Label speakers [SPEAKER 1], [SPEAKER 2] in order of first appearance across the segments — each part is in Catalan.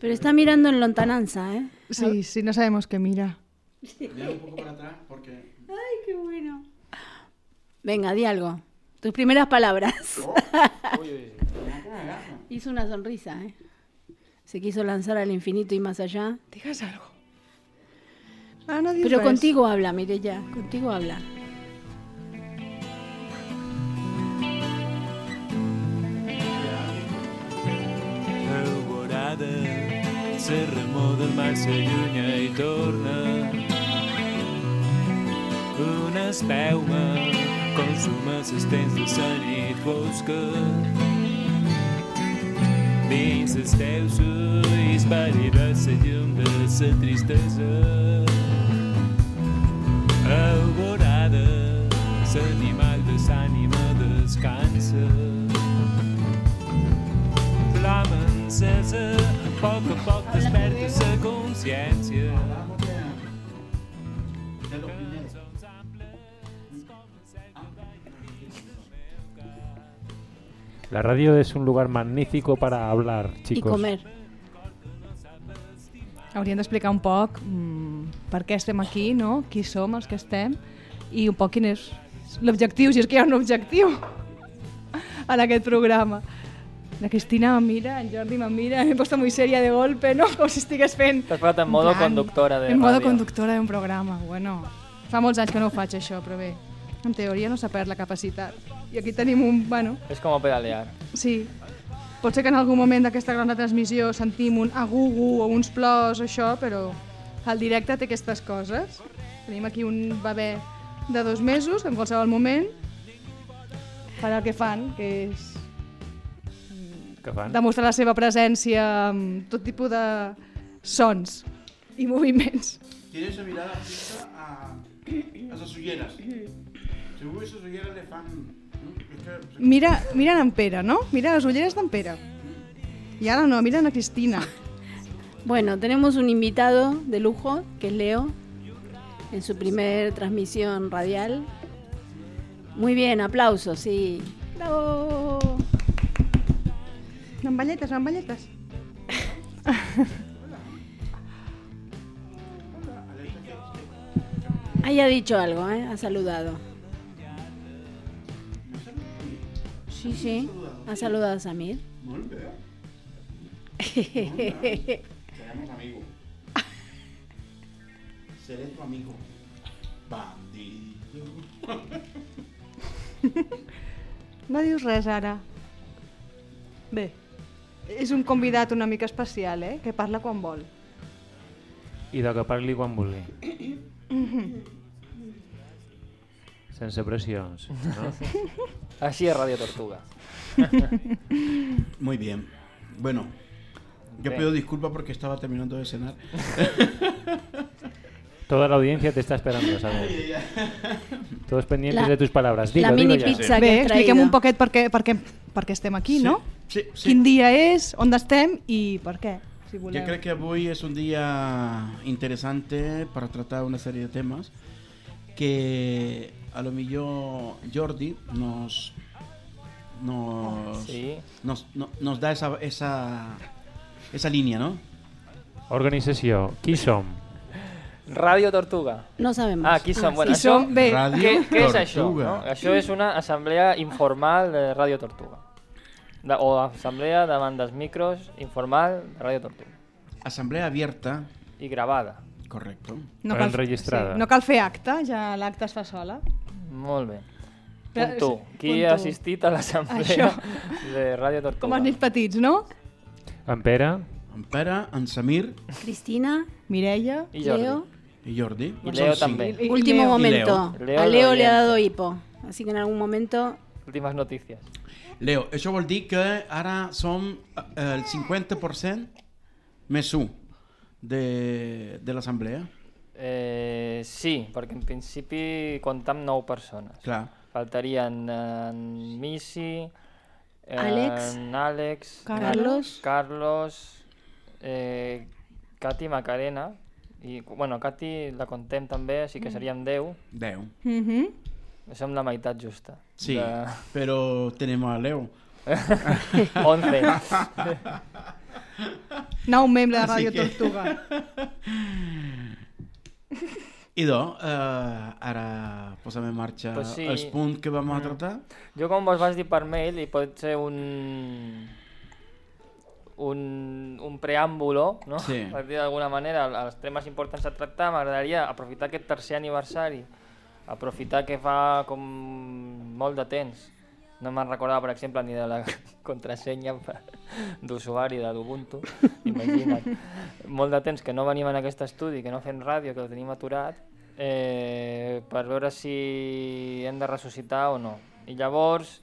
[SPEAKER 1] Pero está mirando en lontananza, ¿eh?
[SPEAKER 2] Sí, sí, no sabemos qué mira.
[SPEAKER 3] Mira un poco para atrás porque...
[SPEAKER 1] Ay, qué bueno. Venga, di algo. Tus primeras palabras.
[SPEAKER 4] Uy, uy.
[SPEAKER 1] Hizo una sonrisa, ¿eh? Se quiso lanzar al infinito y más allá.
[SPEAKER 2] Digues algo. Ah, no
[SPEAKER 1] Pero contigo habla, Mireya. Contigo habla.
[SPEAKER 5] Alvorada, se remou del mar, s'allunya i torna. Una espelma consuma les tens de la nit fosca. Dins els teus ulls pàl·lida la llum de la tristesa. Alvorada, l'animal de l'ànima descansa flama encesa, a poc a poc desperta la consciència.
[SPEAKER 6] La radio es un lugar magnífico para hablar,
[SPEAKER 1] Y
[SPEAKER 6] chicos.
[SPEAKER 1] comer.
[SPEAKER 2] Hauríem d'explicar un poc mm, per què estem aquí, no? qui som els que estem i un poc quin és l'objectiu, si és que hi ha un objectiu en aquest programa. La Cristina em mira, en Jordi em mira, m'he puesto muy seria de golpe, no? Com si estigués fent...
[SPEAKER 4] T'has posat en modo
[SPEAKER 2] plan,
[SPEAKER 4] conductora de
[SPEAKER 2] En modo
[SPEAKER 4] ràdio.
[SPEAKER 2] conductora d'un programa, bueno. Fa molts anys que no ho faig, això, però bé. En teoria no s'ha perd la capacitat. I aquí tenim un... Bueno,
[SPEAKER 4] És com a pedalear.
[SPEAKER 2] Sí. Pot ser que en algun moment d'aquesta gran transmissió sentim un agugu o uns plors, això, però el directe té aquestes coses. Tenim aquí un bebè de dos mesos, que en qualsevol moment farà el que fan, que és
[SPEAKER 6] Què fan?
[SPEAKER 2] demostrar la seva presència amb tot tipus de sons i moviments.
[SPEAKER 3] Tiene esa mirada fija a, a las ulleras. Seguro que esas ulleras le fan... que-
[SPEAKER 2] Mira, mira en Pere, no? Mira les ulleres d'en Pere. I ara no, mira en la Cristina.
[SPEAKER 1] Bueno, tenemos un invitado de lujo, que es Leo, en su primer transmisión radial. Muy bien, aplausos, sí. ¡Bravo!
[SPEAKER 2] Amb amb balletes.
[SPEAKER 1] Ahí ha dicho algo, ¿eh? Ha saludado. Sí, sí. Ha saludado a Samir.
[SPEAKER 3] Seremos amigos. Seré tu amigo. Bandido.
[SPEAKER 2] No dius res ara. Bé, és un convidat una mica especial, eh? Que parla quan vol.
[SPEAKER 6] I de que parli quan vulgui. Sense pressions, no?
[SPEAKER 4] Així és Ràdio Tortuga.
[SPEAKER 3] Muy bien. Bueno, yo
[SPEAKER 4] Bien.
[SPEAKER 3] pido disculpas porque estaba terminando de cenar.
[SPEAKER 6] Toda la audiencia te está esperando, ¿sabes? Todos pendientes
[SPEAKER 1] La-
[SPEAKER 6] de tus palabras. Dilo,
[SPEAKER 1] la
[SPEAKER 6] dilo
[SPEAKER 1] mini
[SPEAKER 6] ya.
[SPEAKER 1] pizza
[SPEAKER 2] Bé,
[SPEAKER 1] que
[SPEAKER 2] expliquem
[SPEAKER 1] traído.
[SPEAKER 2] un poquet per què, per què, per què estem aquí, no?
[SPEAKER 3] Sí, sí.
[SPEAKER 2] Quin dia és, on estem i per què, si voleu.
[SPEAKER 3] Yo creo que hoy es un día interesante para tratar una serie de temas que a lo mejor Jordi nos nos,
[SPEAKER 4] Sí.
[SPEAKER 3] nos, no- nos da esa, esa, esa línea, ¿no?
[SPEAKER 6] Organització. Qui som?
[SPEAKER 4] Ràdio Tortuga.
[SPEAKER 1] No sabemos.
[SPEAKER 4] Ah, qui som? Bueno,
[SPEAKER 2] I som, bé,
[SPEAKER 3] Radio
[SPEAKER 4] Què, què és això?
[SPEAKER 3] Tortuga.
[SPEAKER 4] No? Això és una assemblea informal de Ràdio Tortuga. De, o assemblea davant dels micros informal de Ràdio Tortuga.
[SPEAKER 3] Asamblea abierta,
[SPEAKER 4] I gravada.
[SPEAKER 3] correcto.
[SPEAKER 6] Enregistrada.
[SPEAKER 2] Sí, no cal fer acte, ja l'acte es fa sola.
[SPEAKER 4] Molt bé.
[SPEAKER 2] Però-
[SPEAKER 4] Punt tu. Qui
[SPEAKER 2] punt
[SPEAKER 4] ha assistit a l'assemblea de Ràdio Tortuga?
[SPEAKER 2] Com els nens petits, no?
[SPEAKER 6] En Pere?
[SPEAKER 3] En Pere, en Samir
[SPEAKER 1] Cristina,
[SPEAKER 2] Mireia.
[SPEAKER 4] I Jordi.
[SPEAKER 1] Leo.
[SPEAKER 3] y Jordi.
[SPEAKER 4] Y
[SPEAKER 3] Son
[SPEAKER 4] Leo también.
[SPEAKER 2] I- i
[SPEAKER 1] Último
[SPEAKER 2] Leo.
[SPEAKER 1] momento.
[SPEAKER 4] Leo. Leo
[SPEAKER 1] a Leo le ha dado hipo. Así que en algún momento.
[SPEAKER 4] Últimes notícies.
[SPEAKER 3] Leo, això vol dir que ara som eh, el 50% més 1 de, de l'assemblea.
[SPEAKER 4] Eh, sí, perquè en principi comptam 9 persones.
[SPEAKER 3] Clar.
[SPEAKER 4] Faltarien en Missy, eh,
[SPEAKER 1] Àlex.
[SPEAKER 4] en Àlex,
[SPEAKER 1] Carlos.
[SPEAKER 4] Carlos, eh, Cati Macarena, i bueno, Cati la contem també, així
[SPEAKER 1] Mm.
[SPEAKER 4] que seríem 10.
[SPEAKER 3] 10.
[SPEAKER 2] Mhm.
[SPEAKER 4] Som la meitat justa.
[SPEAKER 3] Sí,
[SPEAKER 4] De
[SPEAKER 3] pero tenemos a Leo.
[SPEAKER 4] 11.
[SPEAKER 2] Nou membre de Ràdio
[SPEAKER 3] que-
[SPEAKER 2] Tortuga.
[SPEAKER 3] Idò, eh, ara posem en marxa
[SPEAKER 4] Pues sí.
[SPEAKER 3] els punts que vam a
[SPEAKER 4] Mm.
[SPEAKER 3] tractar.
[SPEAKER 4] Jo, com vos vas dir per mail, i pot ser un un, un preàmbulo, no?
[SPEAKER 3] Sí.
[SPEAKER 4] per dir d'alguna manera, els temes importants a tractar, m'agradaria aprofitar aquest tercer aniversari, aprofitar que fa com molt de temps, no me'n recordava, per exemple, ni de la contrasenya d'usuari de l'Ubuntu, imagina't. Molt de temps que no venim en aquest estudi, que no fem ràdio, que ho tenim aturat, eh, per veure si hem de ressuscitar o no. I llavors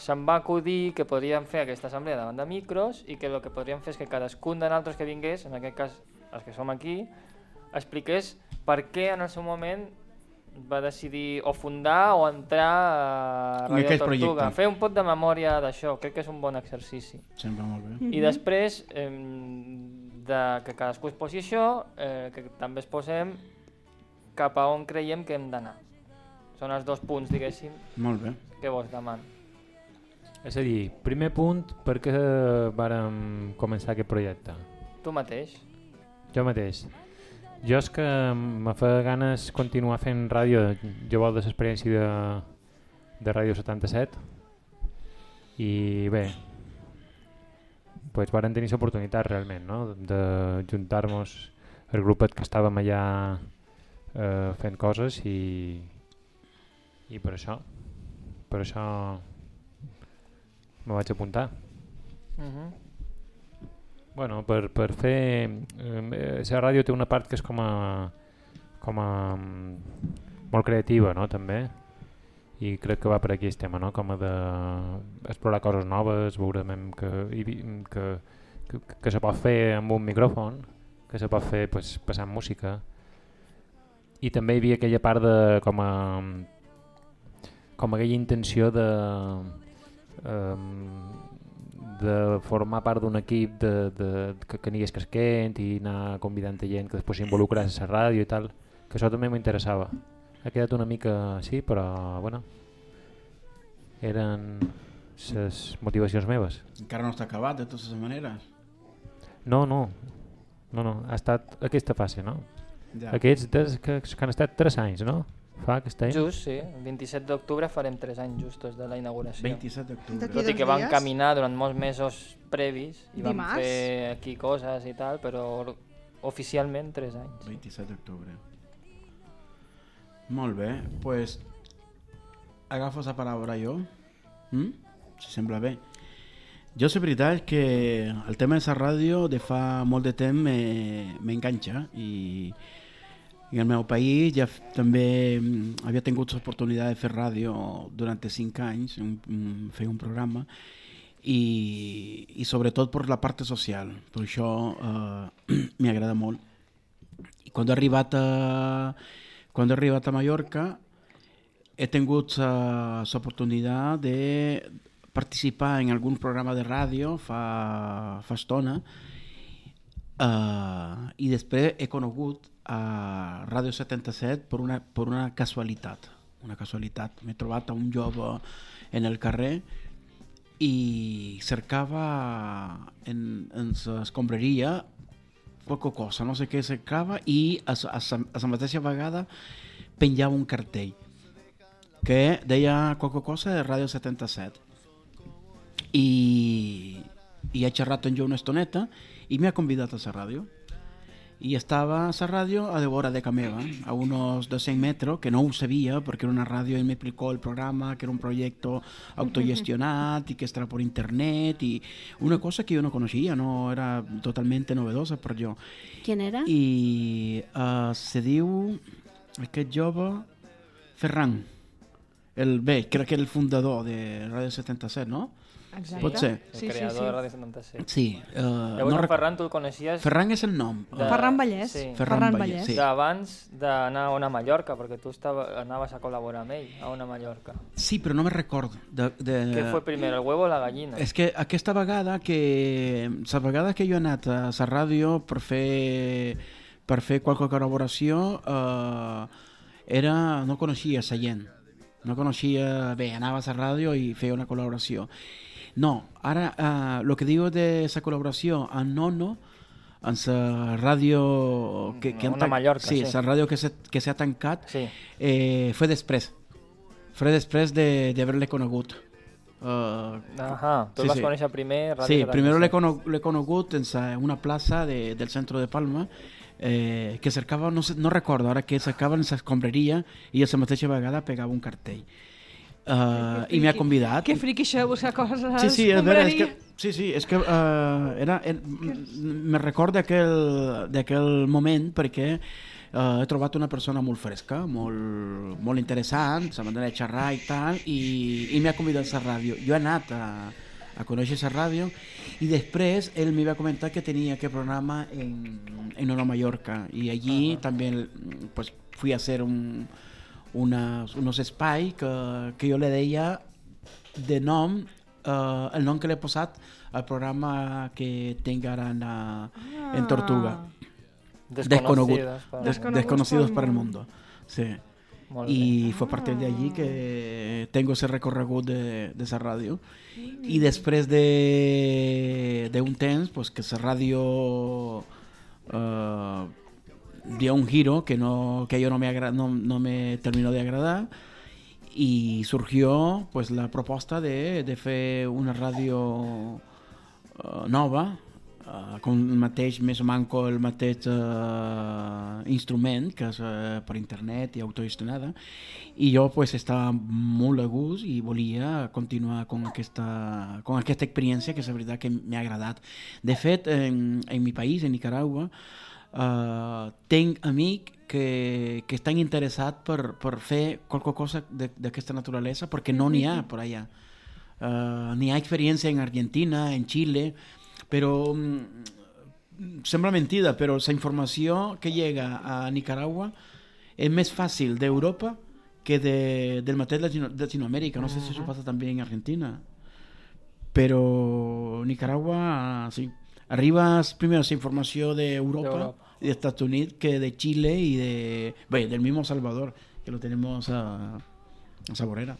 [SPEAKER 4] se'm va acudir que podríem fer aquesta assemblea davant de micros i que el que podríem fer és que cadascun de nosaltres que vingués, en aquest cas els que som aquí, expliqués per què en el seu moment va decidir o fundar o entrar a
[SPEAKER 3] En
[SPEAKER 4] Radio
[SPEAKER 3] aquest
[SPEAKER 4] Tortuga.
[SPEAKER 3] projecte.
[SPEAKER 4] Fer un pot de memòria d'això, crec que és un bon exercici.
[SPEAKER 3] Sempre molt bé.
[SPEAKER 4] I després eh, de que cadascú es posi això, eh, que també es posem cap a on creiem que hem d'anar. Són els dos punts, diguéssim,
[SPEAKER 3] Molt bé.
[SPEAKER 4] que vos demano.
[SPEAKER 6] És a dir, primer punt, per què vàrem començar aquest projecte?
[SPEAKER 4] Tu mateix.
[SPEAKER 6] Jo mateix. Jo és que me fa ganes continuar fent ràdio. Jo vol de l'experiència de, de Ràdio 77 i bé, pues varen tenir l'oportunitat realment no? de juntar-nos el grupet que estàvem allà eh, fent coses i, i per això per això me vaig apuntar.
[SPEAKER 4] Uh -huh.
[SPEAKER 6] Bueno, per, per fer... Eh, la ràdio té una part que és com a... com a... mm, molt creativa, no?, també. I crec que va per aquí el tema, no?, com a de explorar coses noves, veure que, i vi- que, que, que se pot fer amb un micròfon, que se pot fer pues, passant música. I també hi havia aquella part de com a... com aquella intenció de... Um, de formar part d'un equip de, de, que, que n'hi hagués casquent i anar convidant gent que després s'involucrés a la ràdio i tal, que això també m'interessava. Ha quedat una mica així, però bueno, eren les motivacions meves.
[SPEAKER 3] Encara no està acabat, de totes maneres.
[SPEAKER 6] No, no, no, no, ha estat aquesta fase, no?
[SPEAKER 3] Ja.
[SPEAKER 6] Aquests des, que, que han estat 3 anys, no? Fa aquest any.
[SPEAKER 4] Just, sí. El 27 d'octubre farem 3 anys justos de la inauguració.
[SPEAKER 3] 27 d'octubre.
[SPEAKER 4] Tot i que vam
[SPEAKER 2] dies.
[SPEAKER 4] caminar durant molts mesos previs i vam
[SPEAKER 2] Dimarts.
[SPEAKER 4] fer aquí coses i tal, però oficialment 3 anys.
[SPEAKER 3] 27 d'octubre. Molt bé, doncs pues, agafo la paraula jo, mm? si sembla bé. Jo la veritat que el tema de la ràdio de fa molt de temps me- m'enganxa i, i el meu país ja també mm, havia tingut l'oportunitat de fer ràdio durant 5 anys, un, un, fer un programa i, i sobretot per la part social, per això eh, m'agrada molt. I quan he arribat a, quan he arribat a Mallorca he tingut l'oportunitat de participar en algun programa de ràdio fa, fa estona uh, i després he conegut a Ràdio 77 per una, per una casualitat una casualitat, m'he trobat a un jove en el carrer i cercava en, en l'escombraria qualque cosa, no sé què cercava i a, a, a la mateixa vegada penjava un cartell que deia qualque cosa de Ràdio 77 i, i he xerrat amb jo una estoneta i m'ha convidat a la ràdio i estava a la ràdio a de vora de Cameva, a unos 200 metros, que no ho sabia perquè era una ràdio i m'explicó el programa, que era un projecte autogestionat i que estava per internet i una cosa que jo no coneixia, no era totalmente novedosa per jo.
[SPEAKER 1] ¿Quién era?
[SPEAKER 3] I uh, se diu aquest jove Ferran. El, bé, crec que el fundador de Ràdio 77, no?
[SPEAKER 2] Exacte.
[SPEAKER 3] Pot ser.
[SPEAKER 4] El
[SPEAKER 2] Sí, sí,
[SPEAKER 4] creador
[SPEAKER 2] sí.
[SPEAKER 4] de Ràdio 77.
[SPEAKER 3] Sí. Uh,
[SPEAKER 4] Llavors, en
[SPEAKER 3] rec-
[SPEAKER 4] Ferran, tu el coneixies
[SPEAKER 3] Ferran és el nom.
[SPEAKER 4] De-
[SPEAKER 2] Ferran Vallès.
[SPEAKER 4] Sí.
[SPEAKER 3] Ferran
[SPEAKER 2] Ferran
[SPEAKER 3] Vallès,
[SPEAKER 2] Vallès.
[SPEAKER 3] sí.
[SPEAKER 4] d'abans d'anar a una Mallorca, perquè tu estava, anaves a col·laborar amb ell, a una Mallorca.
[SPEAKER 3] Sí, però no me recordo. De, de...
[SPEAKER 4] Què fue primer, el huevo o la gallina?
[SPEAKER 3] És que aquesta vegada que... La vegada que jo he anat a la ràdio per fer per fer qualque col·laboració eh, era... no coneixia la gent. No. Bé, anava a ràdio i feia una col·laboració. No, ara, eh, lo que digo de esa col·laboració amb Nono en la ràdio que, que
[SPEAKER 4] Una Mallorca,
[SPEAKER 3] sí,
[SPEAKER 4] sí.
[SPEAKER 3] la ràdio que s'ha tancat
[SPEAKER 4] Sí.
[SPEAKER 3] eh, fue després fue després de, de haver-le conegut uh,
[SPEAKER 4] Ahà, tu
[SPEAKER 3] Sí,
[SPEAKER 4] vas
[SPEAKER 3] sí.
[SPEAKER 4] conèixer primer. Ràdio
[SPEAKER 3] Sí,
[SPEAKER 4] 77.
[SPEAKER 3] primero l'he cono- l'he conegut en sa- una plaça de, del centre de Palma eh, que cercava, no, sé, no recordo ara que cercava en l'escombraria i a la mateixa vegada pegava un cartell. Uh, I m'ha convidat.
[SPEAKER 2] Que friqui això buscar coses a
[SPEAKER 3] Sí, sí, és vera, és que, sí, sí, és que uh, era, era, me recordo d'aquell moment perquè uh, he trobat una persona molt fresca, molt, molt interessant, la manera de xerrar i tal, i, i m'ha convidat a la ràdio. Jo he anat a, a conèixer la ràdio i després ell m'hi va comentar que tenia aquest programa en, en Nova Mallorca i allí també pues, fui a hacer un, unas, unos espai que, que jo le deia de nom eh, el nom que l'he posat al programa que tinc ara en, eh, en Tortuga. Desconegut.
[SPEAKER 4] Desconocidos. per-
[SPEAKER 3] Des-
[SPEAKER 2] Desconeguts
[SPEAKER 3] desconocidos
[SPEAKER 2] pel
[SPEAKER 3] para el
[SPEAKER 2] mundo.
[SPEAKER 3] mundo. Sí.
[SPEAKER 4] Molt bé.
[SPEAKER 3] Y fue a partir de allí que tengo ese recorregut de, de esa radio. Y después de, de un temps, pues que esa radio eh, dio un giro que no que yo no me no, no me terminó de agradar y surgió pues la proposta de, de fer una ràdio eh, nova eh, con el mateix, més o manco el mateix eh, instrument que és eh, per internet i autogestionada. I jo pues estava molt a gust i volia continuar con aquesta, con aquesta experiència que és la veritat que m'ha agradat. De fet en, en mi país, en Nicaragua uh, tinc amic que, que estan interessats per, per fer qualque cosa de- d'aquesta naturalesa perquè no n'hi ha per allà. Uh, n'hi ha experiència en Argentina, en Xile, però mm, sembla mentida, però la informació que llega a Nicaragua és més fàcil d'Europa que de, del mateix Latino, de Latinoamérica. No sé si això passa també en Argentina. Però Nicaragua, sí. Arriba primero esa informació d'Europa
[SPEAKER 4] D'Europa.
[SPEAKER 3] y de Estados Unidos que de Chile y de bé, del mismo Salvador, que lo tenemos a, a Saborera.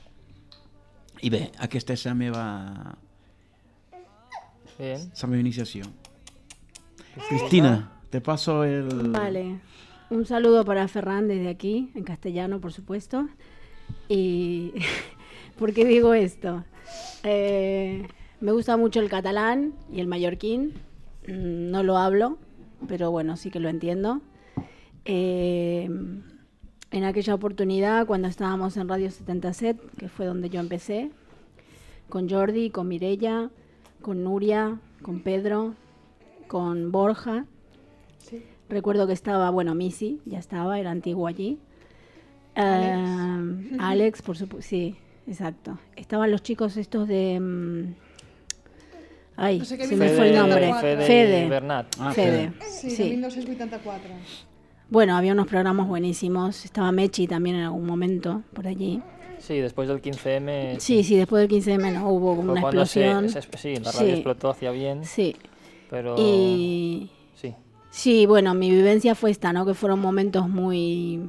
[SPEAKER 3] I bé, aquesta és la meva,
[SPEAKER 4] Bien.
[SPEAKER 3] la meva iniciació. Cristina, te paso el...
[SPEAKER 1] Vale. Un saludo para Ferran desde aquí, en castellano, por supuesto. Y ¿por qué digo esto? Eh, me gusta mucho el catalán y el mallorquín. Mm, No lo hablo, pero bueno, sí que lo entiendo. Eh, en aquella oportunidad, cuando estábamos en Radio 77, que fue donde yo empecé, con Jordi, con Mirella, con Nuria, con Pedro, con Borja. Recuerdo que estaba, bueno, Missy, ya estaba, era antiguo allí. Alex, por supuesto, sí, exacto. Estaban los chicos estos de... mm, Ay,
[SPEAKER 2] No sé qué
[SPEAKER 1] se
[SPEAKER 2] Fede-
[SPEAKER 1] me fue el nombre.
[SPEAKER 4] Fede,
[SPEAKER 1] Fede.
[SPEAKER 4] Bernat.
[SPEAKER 3] Ah,
[SPEAKER 1] Fede.
[SPEAKER 2] Sí,
[SPEAKER 1] Sí.
[SPEAKER 2] de 1984.
[SPEAKER 1] Bueno, había unos programas buenísimos. Estaba Mechi también en algún momento por allí.
[SPEAKER 4] Sí, después del 15M.
[SPEAKER 1] Sí, sí, después del 15M no hubo
[SPEAKER 4] fue
[SPEAKER 1] una
[SPEAKER 4] cuando se-
[SPEAKER 1] explosión.
[SPEAKER 4] se- sí, la radio
[SPEAKER 1] Sí.
[SPEAKER 4] explotó hacia bien,
[SPEAKER 1] Sí.
[SPEAKER 4] pero
[SPEAKER 1] Y
[SPEAKER 4] sí.
[SPEAKER 1] Sí, bueno, mi vivencia fue esta, ¿no? Que fueron momentos muy,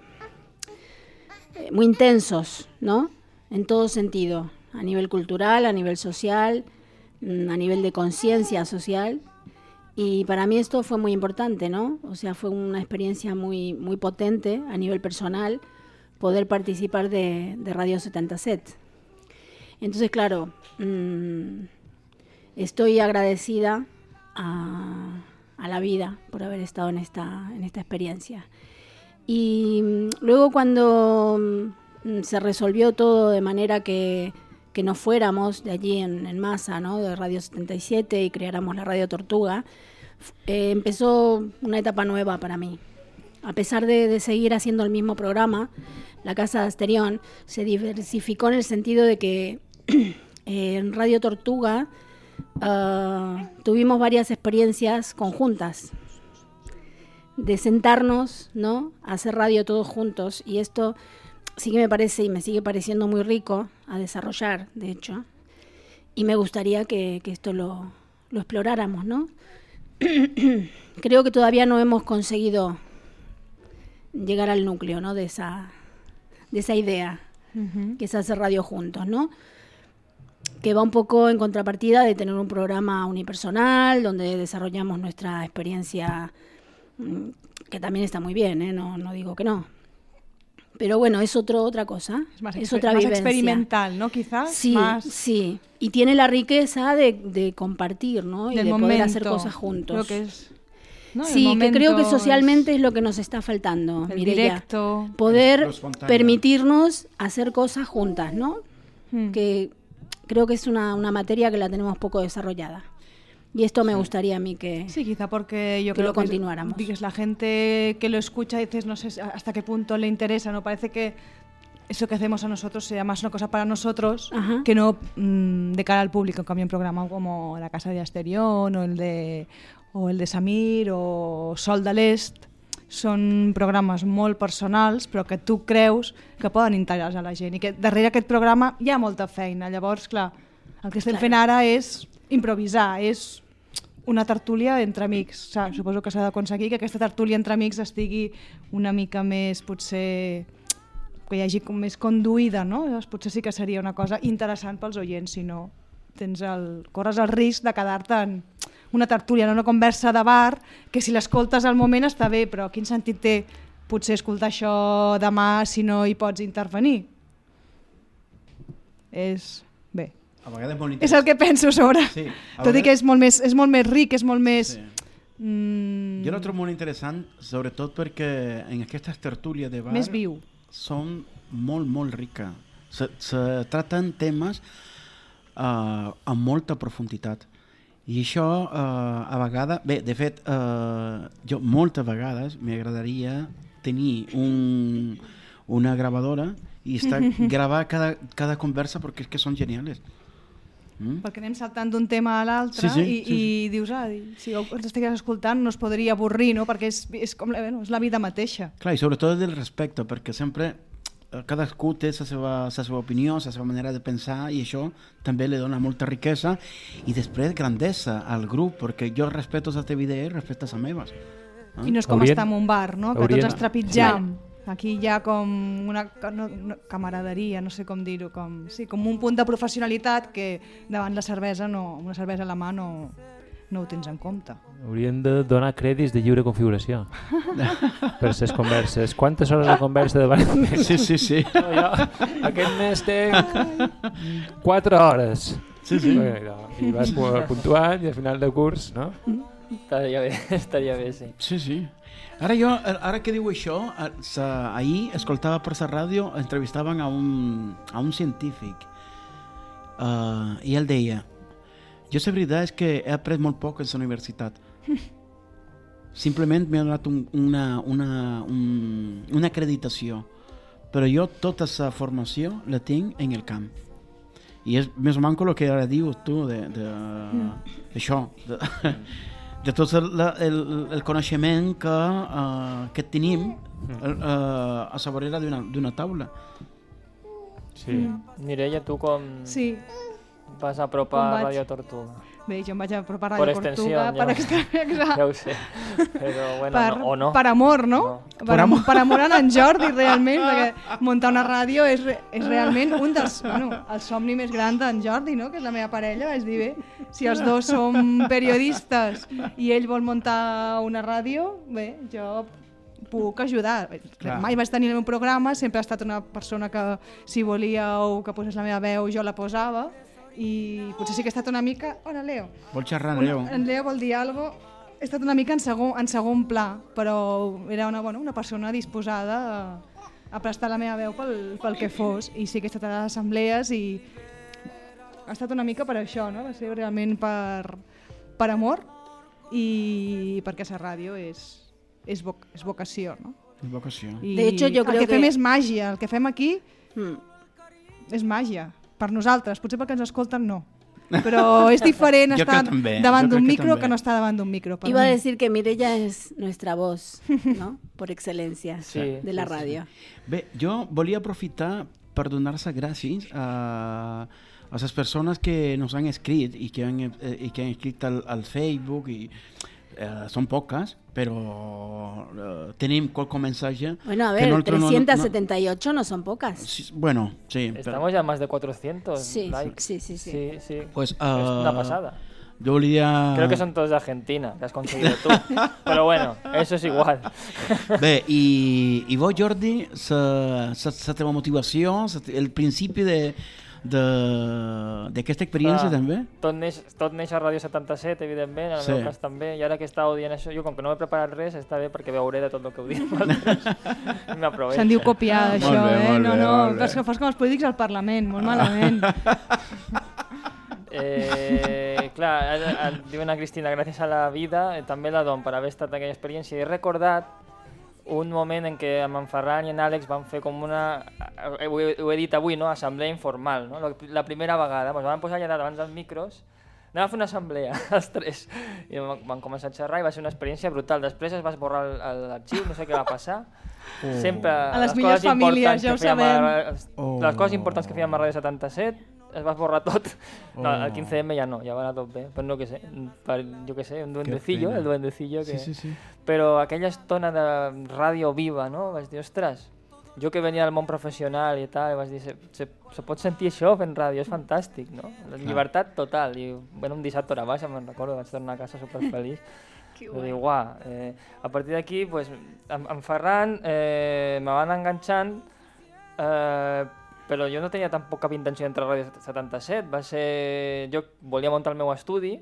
[SPEAKER 1] eh, muy intensos, ¿no? En todo sentido, a nivel cultural, a nivel social, mm, a nivel de conciencia social. Y para mí esto fue muy importante, ¿no? O sea, fue una experiencia muy, muy potente a nivel personal poder participar de, de Radio 77. Entonces, claro, mm, estoy agradecida a, la vida por haber estado en esta, en esta experiencia. Y mm, luego cuando mm, se resolvió todo de manera que, que nos fuéramos de allí en, masa, ¿no? de Radio 77 y creáramos la Radio Tortuga, eh, empezó una etapa nueva para mí. A pesar de, seguir haciendo el mismo programa, la Casa de Asterión se diversificó en el sentido de que en Radio Tortuga ah, tuvimos varias experiencias conjuntas de sentarnos, ¿no? A hacer radio todos juntos y esto sí que me parece y me sigue pareciendo muy rico a desarrollar, de hecho. Y me gustaría que, que esto lo, lo exploráramos, ¿no? Creo que todavía no hemos conseguido llegar al núcleo, ¿no? De esa, de esa idea que es hacer radio juntos, ¿no? que va un poco en contrapartida de tener un programa unipersonal donde desarrollamos nuestra experiencia, mm, que también está muy bien, ¿eh? no, no digo que no. Pero bueno, es otro, otra cosa,
[SPEAKER 2] Es más,
[SPEAKER 1] es otra
[SPEAKER 2] más
[SPEAKER 1] vivencia.
[SPEAKER 2] experimental, ¿no? Quizás
[SPEAKER 1] Sí,
[SPEAKER 2] más
[SPEAKER 1] sí. Y tiene la riqueza de, de compartir, ¿no? Y de
[SPEAKER 2] momento.
[SPEAKER 1] poder hacer cosas juntos.
[SPEAKER 2] Creo que es,
[SPEAKER 1] sí, que creo que socialmente
[SPEAKER 2] es
[SPEAKER 1] es, lo que nos está faltando,
[SPEAKER 2] el
[SPEAKER 1] Mireia.
[SPEAKER 2] directo.
[SPEAKER 1] Poder permitirnos hacer cosas juntas, ¿no?
[SPEAKER 2] Mm.
[SPEAKER 1] Que creo que es una, una materia que la tenemos poco desarrollada. Y esto me gustaría a mí que...
[SPEAKER 2] Sí, quizá porque yo
[SPEAKER 1] que
[SPEAKER 2] creo
[SPEAKER 1] lo
[SPEAKER 2] que
[SPEAKER 1] continuáramos.
[SPEAKER 2] dices, la gente que lo escucha dices, no sé hasta qué punto le interesa, ¿no? Parece que eso que hacemos a nosotros sea más una cosa para nosotros
[SPEAKER 1] Ajá.
[SPEAKER 2] que no mm, de cara al público. En cambio, un programa como La Casa de Asterión o el de, o el de Samir o Sol de l'Est són programes molt personals però que tu creus que poden interessar a la gent i que darrere aquest programa hi ha molta feina. Llavors, clar, el que estem fent ara és improvisar, és una tertúlia entre amics. O sigui, suposo que s'ha d'aconseguir que aquesta tertúlia entre amics estigui una mica més, potser, que hi hagi com més conduïda, no? Llavors, potser sí que seria una cosa interessant pels oients, si no tens el, corres el risc de quedar-te en una tertúlia, no una conversa de bar, que si l'escoltes al moment està bé, però quin sentit té potser escoltar això demà si no hi pots intervenir? És... Bé,
[SPEAKER 3] A vegades és molt
[SPEAKER 2] és el que penso sobre.
[SPEAKER 3] Sí, a
[SPEAKER 2] Tot i
[SPEAKER 3] vegades-
[SPEAKER 2] que és molt més, és molt més ric, és molt més...
[SPEAKER 3] Sí.
[SPEAKER 2] Mm,
[SPEAKER 3] Jo lo trobo molt interessant, sobretot perquè en aquestes tertúlies de bar
[SPEAKER 2] més viu.
[SPEAKER 3] són molt, molt riques. Se, se tracten temes uh, amb molta profunditat. I això, uh, a vegades... Bé, de fet, uh, jo moltes vegades m'agradaria tenir un, una gravadora i estar, gravar cada, cada conversa perquè és que són geniales. Mm?
[SPEAKER 2] Perquè anem saltant d'un tema a l'altre
[SPEAKER 3] Sí, sí,
[SPEAKER 2] i,
[SPEAKER 3] sí,
[SPEAKER 2] i dius, ah, si ens estigués escoltant no es podria avorrir, no? perquè és, és, com, la- bueno, és la vida mateixa.
[SPEAKER 3] Clar, i sobretot del respecte, perquè sempre eh, cadascú té la seva, la seva opinió, la seva manera de pensar, i això també li dona molta riquesa i després grandesa al grup, perquè jo respeto les teves idees i respeto les meves. Ah?
[SPEAKER 2] I no és com
[SPEAKER 6] Haurien-
[SPEAKER 2] estar en un bar, no? que
[SPEAKER 6] haurien-
[SPEAKER 2] tots ens trepitjam. Aquí hi ha com una no, no, camaraderia, no sé com dir-ho, com, sí, com un punt de professionalitat que davant la cervesa, no, una cervesa a la mà no, no ho tens en compte.
[SPEAKER 6] Haurien de donar crèdits de lliure configuració per les converses. Quantes hores de conversa de València?
[SPEAKER 3] Sí, sí, sí.
[SPEAKER 6] No, jo, aquest mes tenc 4 hores.
[SPEAKER 3] Sí, sí.
[SPEAKER 6] I vas pu- puntuant i al final de curs, no?
[SPEAKER 4] Estaria bé, estaria bé, sí.
[SPEAKER 3] Sí, sí. Ara jo, ara que diu això, eh, sa, ahir escoltava per la ràdio, entrevistaven a un, a un científic uh, i ell deia jo la veritat és que he après molt poc en la universitat. Simplement m'ha donat un, una, una, un, una acreditació, però jo tota la formació la tinc en el camp. I és més o menys el que ara dius tu, de, de, això, de, de tot el, el, el coneixement que, uh, que tenim uh, a la vorera d'una taula.
[SPEAKER 6] Sí.
[SPEAKER 4] Mireia, tu com
[SPEAKER 2] Sí,
[SPEAKER 4] vas apropar
[SPEAKER 2] Com vaig?
[SPEAKER 4] Radio Tortuga?
[SPEAKER 2] bé, jo em vaig apropar a
[SPEAKER 4] Per
[SPEAKER 2] Radio
[SPEAKER 4] extensió,
[SPEAKER 2] Tortuga per, exacte,
[SPEAKER 4] Ja ho sé, però bueno,
[SPEAKER 2] per,
[SPEAKER 4] no, o no.
[SPEAKER 2] per amor, no?
[SPEAKER 4] No.
[SPEAKER 2] Per, amor, per amor a en Jordi, realment, perquè muntar una ràdio és, és realment un dels, bueno, el somni més gran d'en Jordi, no? que és la meva parella, és dir, bé, si els dos som periodistes i ell vol muntar una ràdio, bé, jo puc ajudar.
[SPEAKER 3] Clar.
[SPEAKER 2] Mai vaig tenir el meu programa, sempre ha estat una persona que si volia o que posés la meva veu jo la posava i potser sí que he estat una mica... Hola, Leo.
[SPEAKER 3] Vol xerrar, Leo?
[SPEAKER 2] en Leo vol dir alguna cosa. He estat una mica en segon, en segon pla, però era una, bueno, una persona disposada a, a prestar la meva veu pel, pel que fos. I sí que he estat a les assemblees i ha estat una mica per això, no? Va ser realment per, per amor i perquè la ràdio és, és, voc, és vocació, no?
[SPEAKER 3] És vocació.
[SPEAKER 2] I
[SPEAKER 1] De hecho, jo
[SPEAKER 2] el
[SPEAKER 1] creo
[SPEAKER 2] que fem
[SPEAKER 1] que-
[SPEAKER 2] és màgia, el que fem aquí
[SPEAKER 1] Mm.
[SPEAKER 2] és màgia. Per nosaltres, potser perquè ens escolten no. Però és diferent estar
[SPEAKER 3] també,
[SPEAKER 2] davant d'un
[SPEAKER 3] que
[SPEAKER 2] micro
[SPEAKER 3] també.
[SPEAKER 2] que no estar davant d'un micro. Per
[SPEAKER 1] Iba a
[SPEAKER 2] mi.
[SPEAKER 1] decir que Mireia es nuestra voz, ¿no? Por excelencia
[SPEAKER 4] Sí,
[SPEAKER 1] de la
[SPEAKER 4] sí, sí.
[SPEAKER 1] radio.
[SPEAKER 3] Bé, jo volia aprofitar per donar-se gràcies a, a les persones que nos han escrit i que han, eh, i que han escrit al, al Facebook i eh, són poques, però eh, tenim qualque missatge
[SPEAKER 1] Bueno, a
[SPEAKER 3] que
[SPEAKER 1] ver,
[SPEAKER 3] nosaltres no- no-
[SPEAKER 1] 378 no son pocas.
[SPEAKER 3] Sí, bueno, sí. pero-
[SPEAKER 4] Estamos ya en más de 400
[SPEAKER 1] Sí,
[SPEAKER 4] likes.
[SPEAKER 1] sí, sí, sí.
[SPEAKER 4] Sí, sí.
[SPEAKER 3] pues,
[SPEAKER 4] es una
[SPEAKER 3] eh,
[SPEAKER 4] pasada.
[SPEAKER 3] Jo volia...
[SPEAKER 4] Creo que son todos de Argentina, que has conseguido tú. Pero bueno, eso es igual.
[SPEAKER 3] Bé, i, i vos, Jordi, la, teva motivació, sa- el principi de- d'aquesta experiència
[SPEAKER 4] Clar,
[SPEAKER 3] també?
[SPEAKER 4] Tot neix, tot neix a Ràdio 77, evidentment, en el
[SPEAKER 3] Sí.
[SPEAKER 4] meu cas també, i ara que estava dient això, jo com que no he preparat res, està bé perquè veuré de tot el que heu dit vosaltres. M'aprovecho.
[SPEAKER 2] Se'n diu copiar,
[SPEAKER 3] Molt
[SPEAKER 2] això,
[SPEAKER 3] bé,
[SPEAKER 2] eh?
[SPEAKER 3] molt
[SPEAKER 2] no,
[SPEAKER 3] bé,
[SPEAKER 2] no,
[SPEAKER 3] molt bé.
[SPEAKER 2] però és que fas com els polítics al Parlament, molt malament.
[SPEAKER 4] Eh, clar, a- a- diu una Cristina, gràcies a la vida, eh, també la don per haver estat en aquella experiència. I he recordat un moment en què amb en Ferran i en Àlex van fer com una, eh, ho he, ho he dit avui, no? assemblea informal. No? La, la primera vegada, ens van posar allà davant dels micros, anem a fer una assemblea, els tres. I van, van començar a xerrar i va ser una experiència brutal. Després es va esborrar l'arxiu, no sé què va passar. Sempre
[SPEAKER 2] A les
[SPEAKER 4] les
[SPEAKER 2] millors
[SPEAKER 4] coses
[SPEAKER 2] famílies,
[SPEAKER 4] importants
[SPEAKER 2] ja ho
[SPEAKER 4] que fèiem
[SPEAKER 2] sabem.
[SPEAKER 4] A, les,
[SPEAKER 3] Oh.
[SPEAKER 4] les coses importants que fèiem a Ràdio 77 es va esborrar tot. No,
[SPEAKER 3] Oh.
[SPEAKER 4] el 15M ja no, ja va anar tot bé. Però no que sé, per, jo que sé, un duendecillo, el duendecillo que...
[SPEAKER 3] Sí, sí, sí.
[SPEAKER 4] Però aquella estona de ràdio viva, no? Vaig dir, ostres, jo que venia del món professional i tal, vaig dir, se, se, se pot sentir això fent ràdio, és fantàstic, no? La llibertat total. I bueno, un dissabte a hora baixa, me'n recordo, vaig tornar a casa superfeliç. Vaig dir, uah, eh, a partir d'aquí, pues, en, en Ferran eh, me van enganxant, eh, però jo no tenia tampoc cap intenció d'entrar a Ràdio 77. Va ser... Jo volia muntar el meu estudi,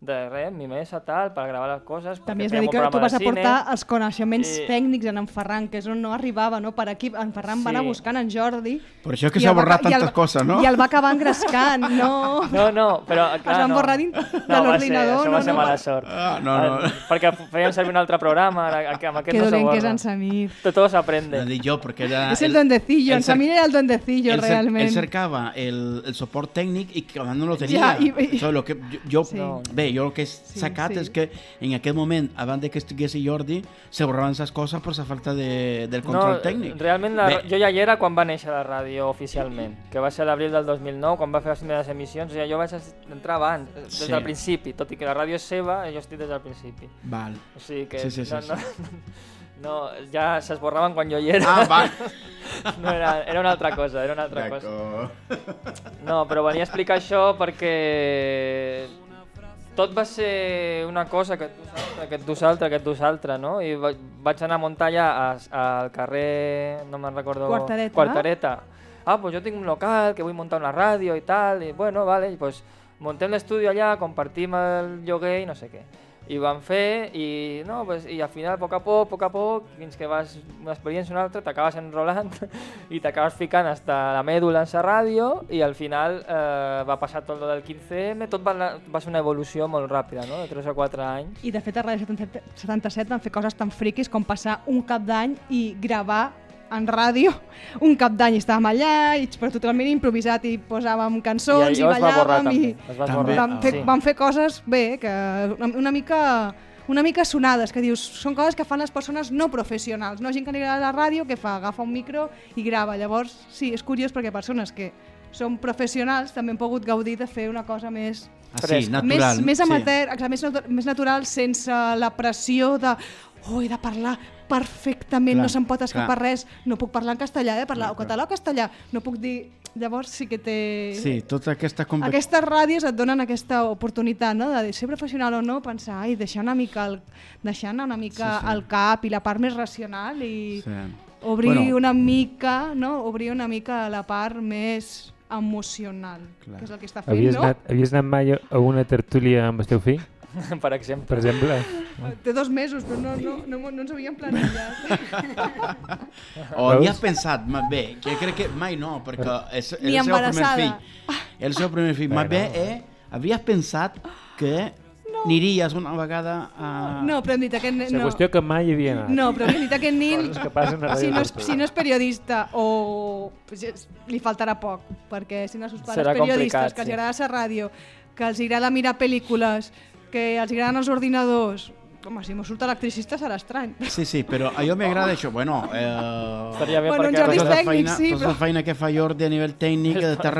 [SPEAKER 4] de res, mi mesa, tal, per gravar les coses.
[SPEAKER 2] També
[SPEAKER 4] perquè
[SPEAKER 2] és
[SPEAKER 4] fèiem
[SPEAKER 2] dir que tu vas
[SPEAKER 4] de
[SPEAKER 2] aportar els coneixements
[SPEAKER 4] I-
[SPEAKER 2] tècnics en en Ferran, que és on no arribava, no? Per aquí en Ferran va anar
[SPEAKER 4] Sí.
[SPEAKER 2] buscant en Jordi.
[SPEAKER 3] Per això que s'ha
[SPEAKER 2] el va
[SPEAKER 3] borrat
[SPEAKER 2] el-
[SPEAKER 3] tantes coses, no?
[SPEAKER 2] I el va acabar engrescant, no?
[SPEAKER 4] No, no, però clar,
[SPEAKER 2] van
[SPEAKER 4] no.
[SPEAKER 2] borrar din- de
[SPEAKER 4] va ser-
[SPEAKER 2] l'ordinador,
[SPEAKER 4] Això
[SPEAKER 2] no,
[SPEAKER 4] va ser
[SPEAKER 2] no,
[SPEAKER 4] mala
[SPEAKER 2] va-
[SPEAKER 4] sort.
[SPEAKER 3] Ah, no, no.
[SPEAKER 4] Eh, Perquè fèiem servir un altre programa, ara, amb aquest
[SPEAKER 2] Que
[SPEAKER 4] no se
[SPEAKER 2] dolent que és
[SPEAKER 4] borra.
[SPEAKER 2] en Samir.
[SPEAKER 4] Tot, tot
[SPEAKER 3] Ho
[SPEAKER 4] s'aprende.
[SPEAKER 3] dic jo, perquè era...
[SPEAKER 2] És el duendecillo, en Samir era el duendecillo,
[SPEAKER 3] cer-
[SPEAKER 2] realment.
[SPEAKER 3] Ell cercava el, el suport tècnic i que no lo tenia.
[SPEAKER 2] Ja, i- i-
[SPEAKER 3] lo que jo, jo,
[SPEAKER 2] Sí.
[SPEAKER 3] Bé, jo el que he sacat
[SPEAKER 2] sí.
[SPEAKER 3] és que en aquell moment, abans de que estigués Jordi, se borraven les coses per la falta de, del control
[SPEAKER 4] no,
[SPEAKER 3] tècnic.
[SPEAKER 4] realment la,
[SPEAKER 3] Bé,
[SPEAKER 4] jo ja hi era quan va néixer la ràdio oficialment, que va ser a l'abril del 2009, quan va fer les primeres emissions, o sigui, jo vaig entrar abans, des
[SPEAKER 3] Sí.
[SPEAKER 4] del principi, tot i que la ràdio és seva, jo estic des del principi.
[SPEAKER 3] Val.
[SPEAKER 4] O sigui que
[SPEAKER 3] Sí, sí, sí,
[SPEAKER 4] no,
[SPEAKER 3] sí.
[SPEAKER 4] no, no, ja s'esborraven quan jo hi era.
[SPEAKER 3] Ah, val.
[SPEAKER 4] No era, era una altra cosa, era una altra cosa. No, però venia a explicar això perquè tot va ser una cosa que tu saltre, que tu saltre, que tu saltre, no? I va- vaig anar a muntar allà a- al carrer, no me'n recordo...
[SPEAKER 2] Quartareta.
[SPEAKER 4] Quartareta. Ah, pues jo tinc un local que vull muntar una ràdio i tal, i bueno, vale, i pues muntem l'estudi allà, compartim el lloguer i no sé què. I van fer, i, no, pues, i al final, a poc a poc, a poc a poc, fins que vas una experiència una altra, t'acabes enrolant i t'acabes ficant hasta la mèdula en la ràdio i al final eh, va passar tot lo del 15M, tot va, va ser una evolució molt ràpida, no? de 3 o 4 anys.
[SPEAKER 2] I de fet a Ràdio 77 77 van fer coses tan friquis com passar un cap d'any i gravar en ràdio un cap d'any estàvem allà i però totalment improvisat i posàvem cançons i,
[SPEAKER 4] borrar
[SPEAKER 2] ballàvem i
[SPEAKER 4] també.
[SPEAKER 3] També.
[SPEAKER 4] esborrar.
[SPEAKER 2] vam fer,
[SPEAKER 4] Sí.
[SPEAKER 2] vam fer coses bé que una, una mica una mica sonades, que dius, són coses que fan les persones no professionals, no gent que li agrada la ràdio, que fa, agafa un micro i grava. Llavors, sí, és curiós perquè persones que són professionals també han pogut gaudir de fer una cosa més
[SPEAKER 3] Ah, sí, natural.
[SPEAKER 2] més, més
[SPEAKER 3] sí.
[SPEAKER 2] amateur, exacte, més, més natural, sense la pressió de oh, he de parlar perfectament,
[SPEAKER 3] Clar,
[SPEAKER 2] no se'm pot escapar
[SPEAKER 3] clar.
[SPEAKER 2] res, no puc parlar en castellà, he de parlar
[SPEAKER 3] Clar,
[SPEAKER 2] o català o castellà, no puc dir... Llavors sí que té...
[SPEAKER 3] Sí, tota aquesta.
[SPEAKER 2] Aquestes ràdios et donen aquesta oportunitat no? de ser professional o no, pensar, ai, deixar una mica el, deixar una mica
[SPEAKER 3] Sí, sí.
[SPEAKER 2] el cap i la part més racional i
[SPEAKER 3] Sí.
[SPEAKER 2] obrir
[SPEAKER 3] Bueno.
[SPEAKER 2] una mica, no? obrir una mica la part més emocional,
[SPEAKER 3] Clar.
[SPEAKER 2] que és el que està fent,
[SPEAKER 6] Havies,
[SPEAKER 2] no?
[SPEAKER 6] anat, havies anat mai a una tertúlia amb el teu fill,
[SPEAKER 4] per exemple.
[SPEAKER 6] per exemple?
[SPEAKER 2] Té dos mesos, però no, no, no, no ens havíem planejat.
[SPEAKER 3] O
[SPEAKER 6] Veus?
[SPEAKER 3] havies pensat, ma bé, que crec que mai no, perquè és, és
[SPEAKER 2] Ni
[SPEAKER 3] el seu primer fill. El seu primer fill. Ma bé, eh, havies pensat que aniries una vegada a...
[SPEAKER 2] No, però hem dit aquest nen...
[SPEAKER 6] La
[SPEAKER 2] No,
[SPEAKER 6] qüestió que mai hi havia anat.
[SPEAKER 2] no però hem dit aquest nen...
[SPEAKER 6] Que passen a
[SPEAKER 2] Si no, és, si no és periodista o li faltarà poc, perquè si no sus pares
[SPEAKER 4] Serà
[SPEAKER 2] periodistes, que els
[SPEAKER 4] sí.
[SPEAKER 2] agrada la ràdio, que els agrada mirar pel·lícules, que els agraden els ordinadors, Home, si m'ho surt electricista serà estrany.
[SPEAKER 3] Sí, sí, però a mi m'agrada això. Bueno, eh,
[SPEAKER 4] Estaria bé
[SPEAKER 2] Bueno, en
[SPEAKER 4] perquè...
[SPEAKER 3] Tota la
[SPEAKER 2] tècnic,
[SPEAKER 3] feina,
[SPEAKER 2] sí,
[SPEAKER 3] tota
[SPEAKER 2] però-
[SPEAKER 3] la feina que fa Jordi a nivell tècnic, de estar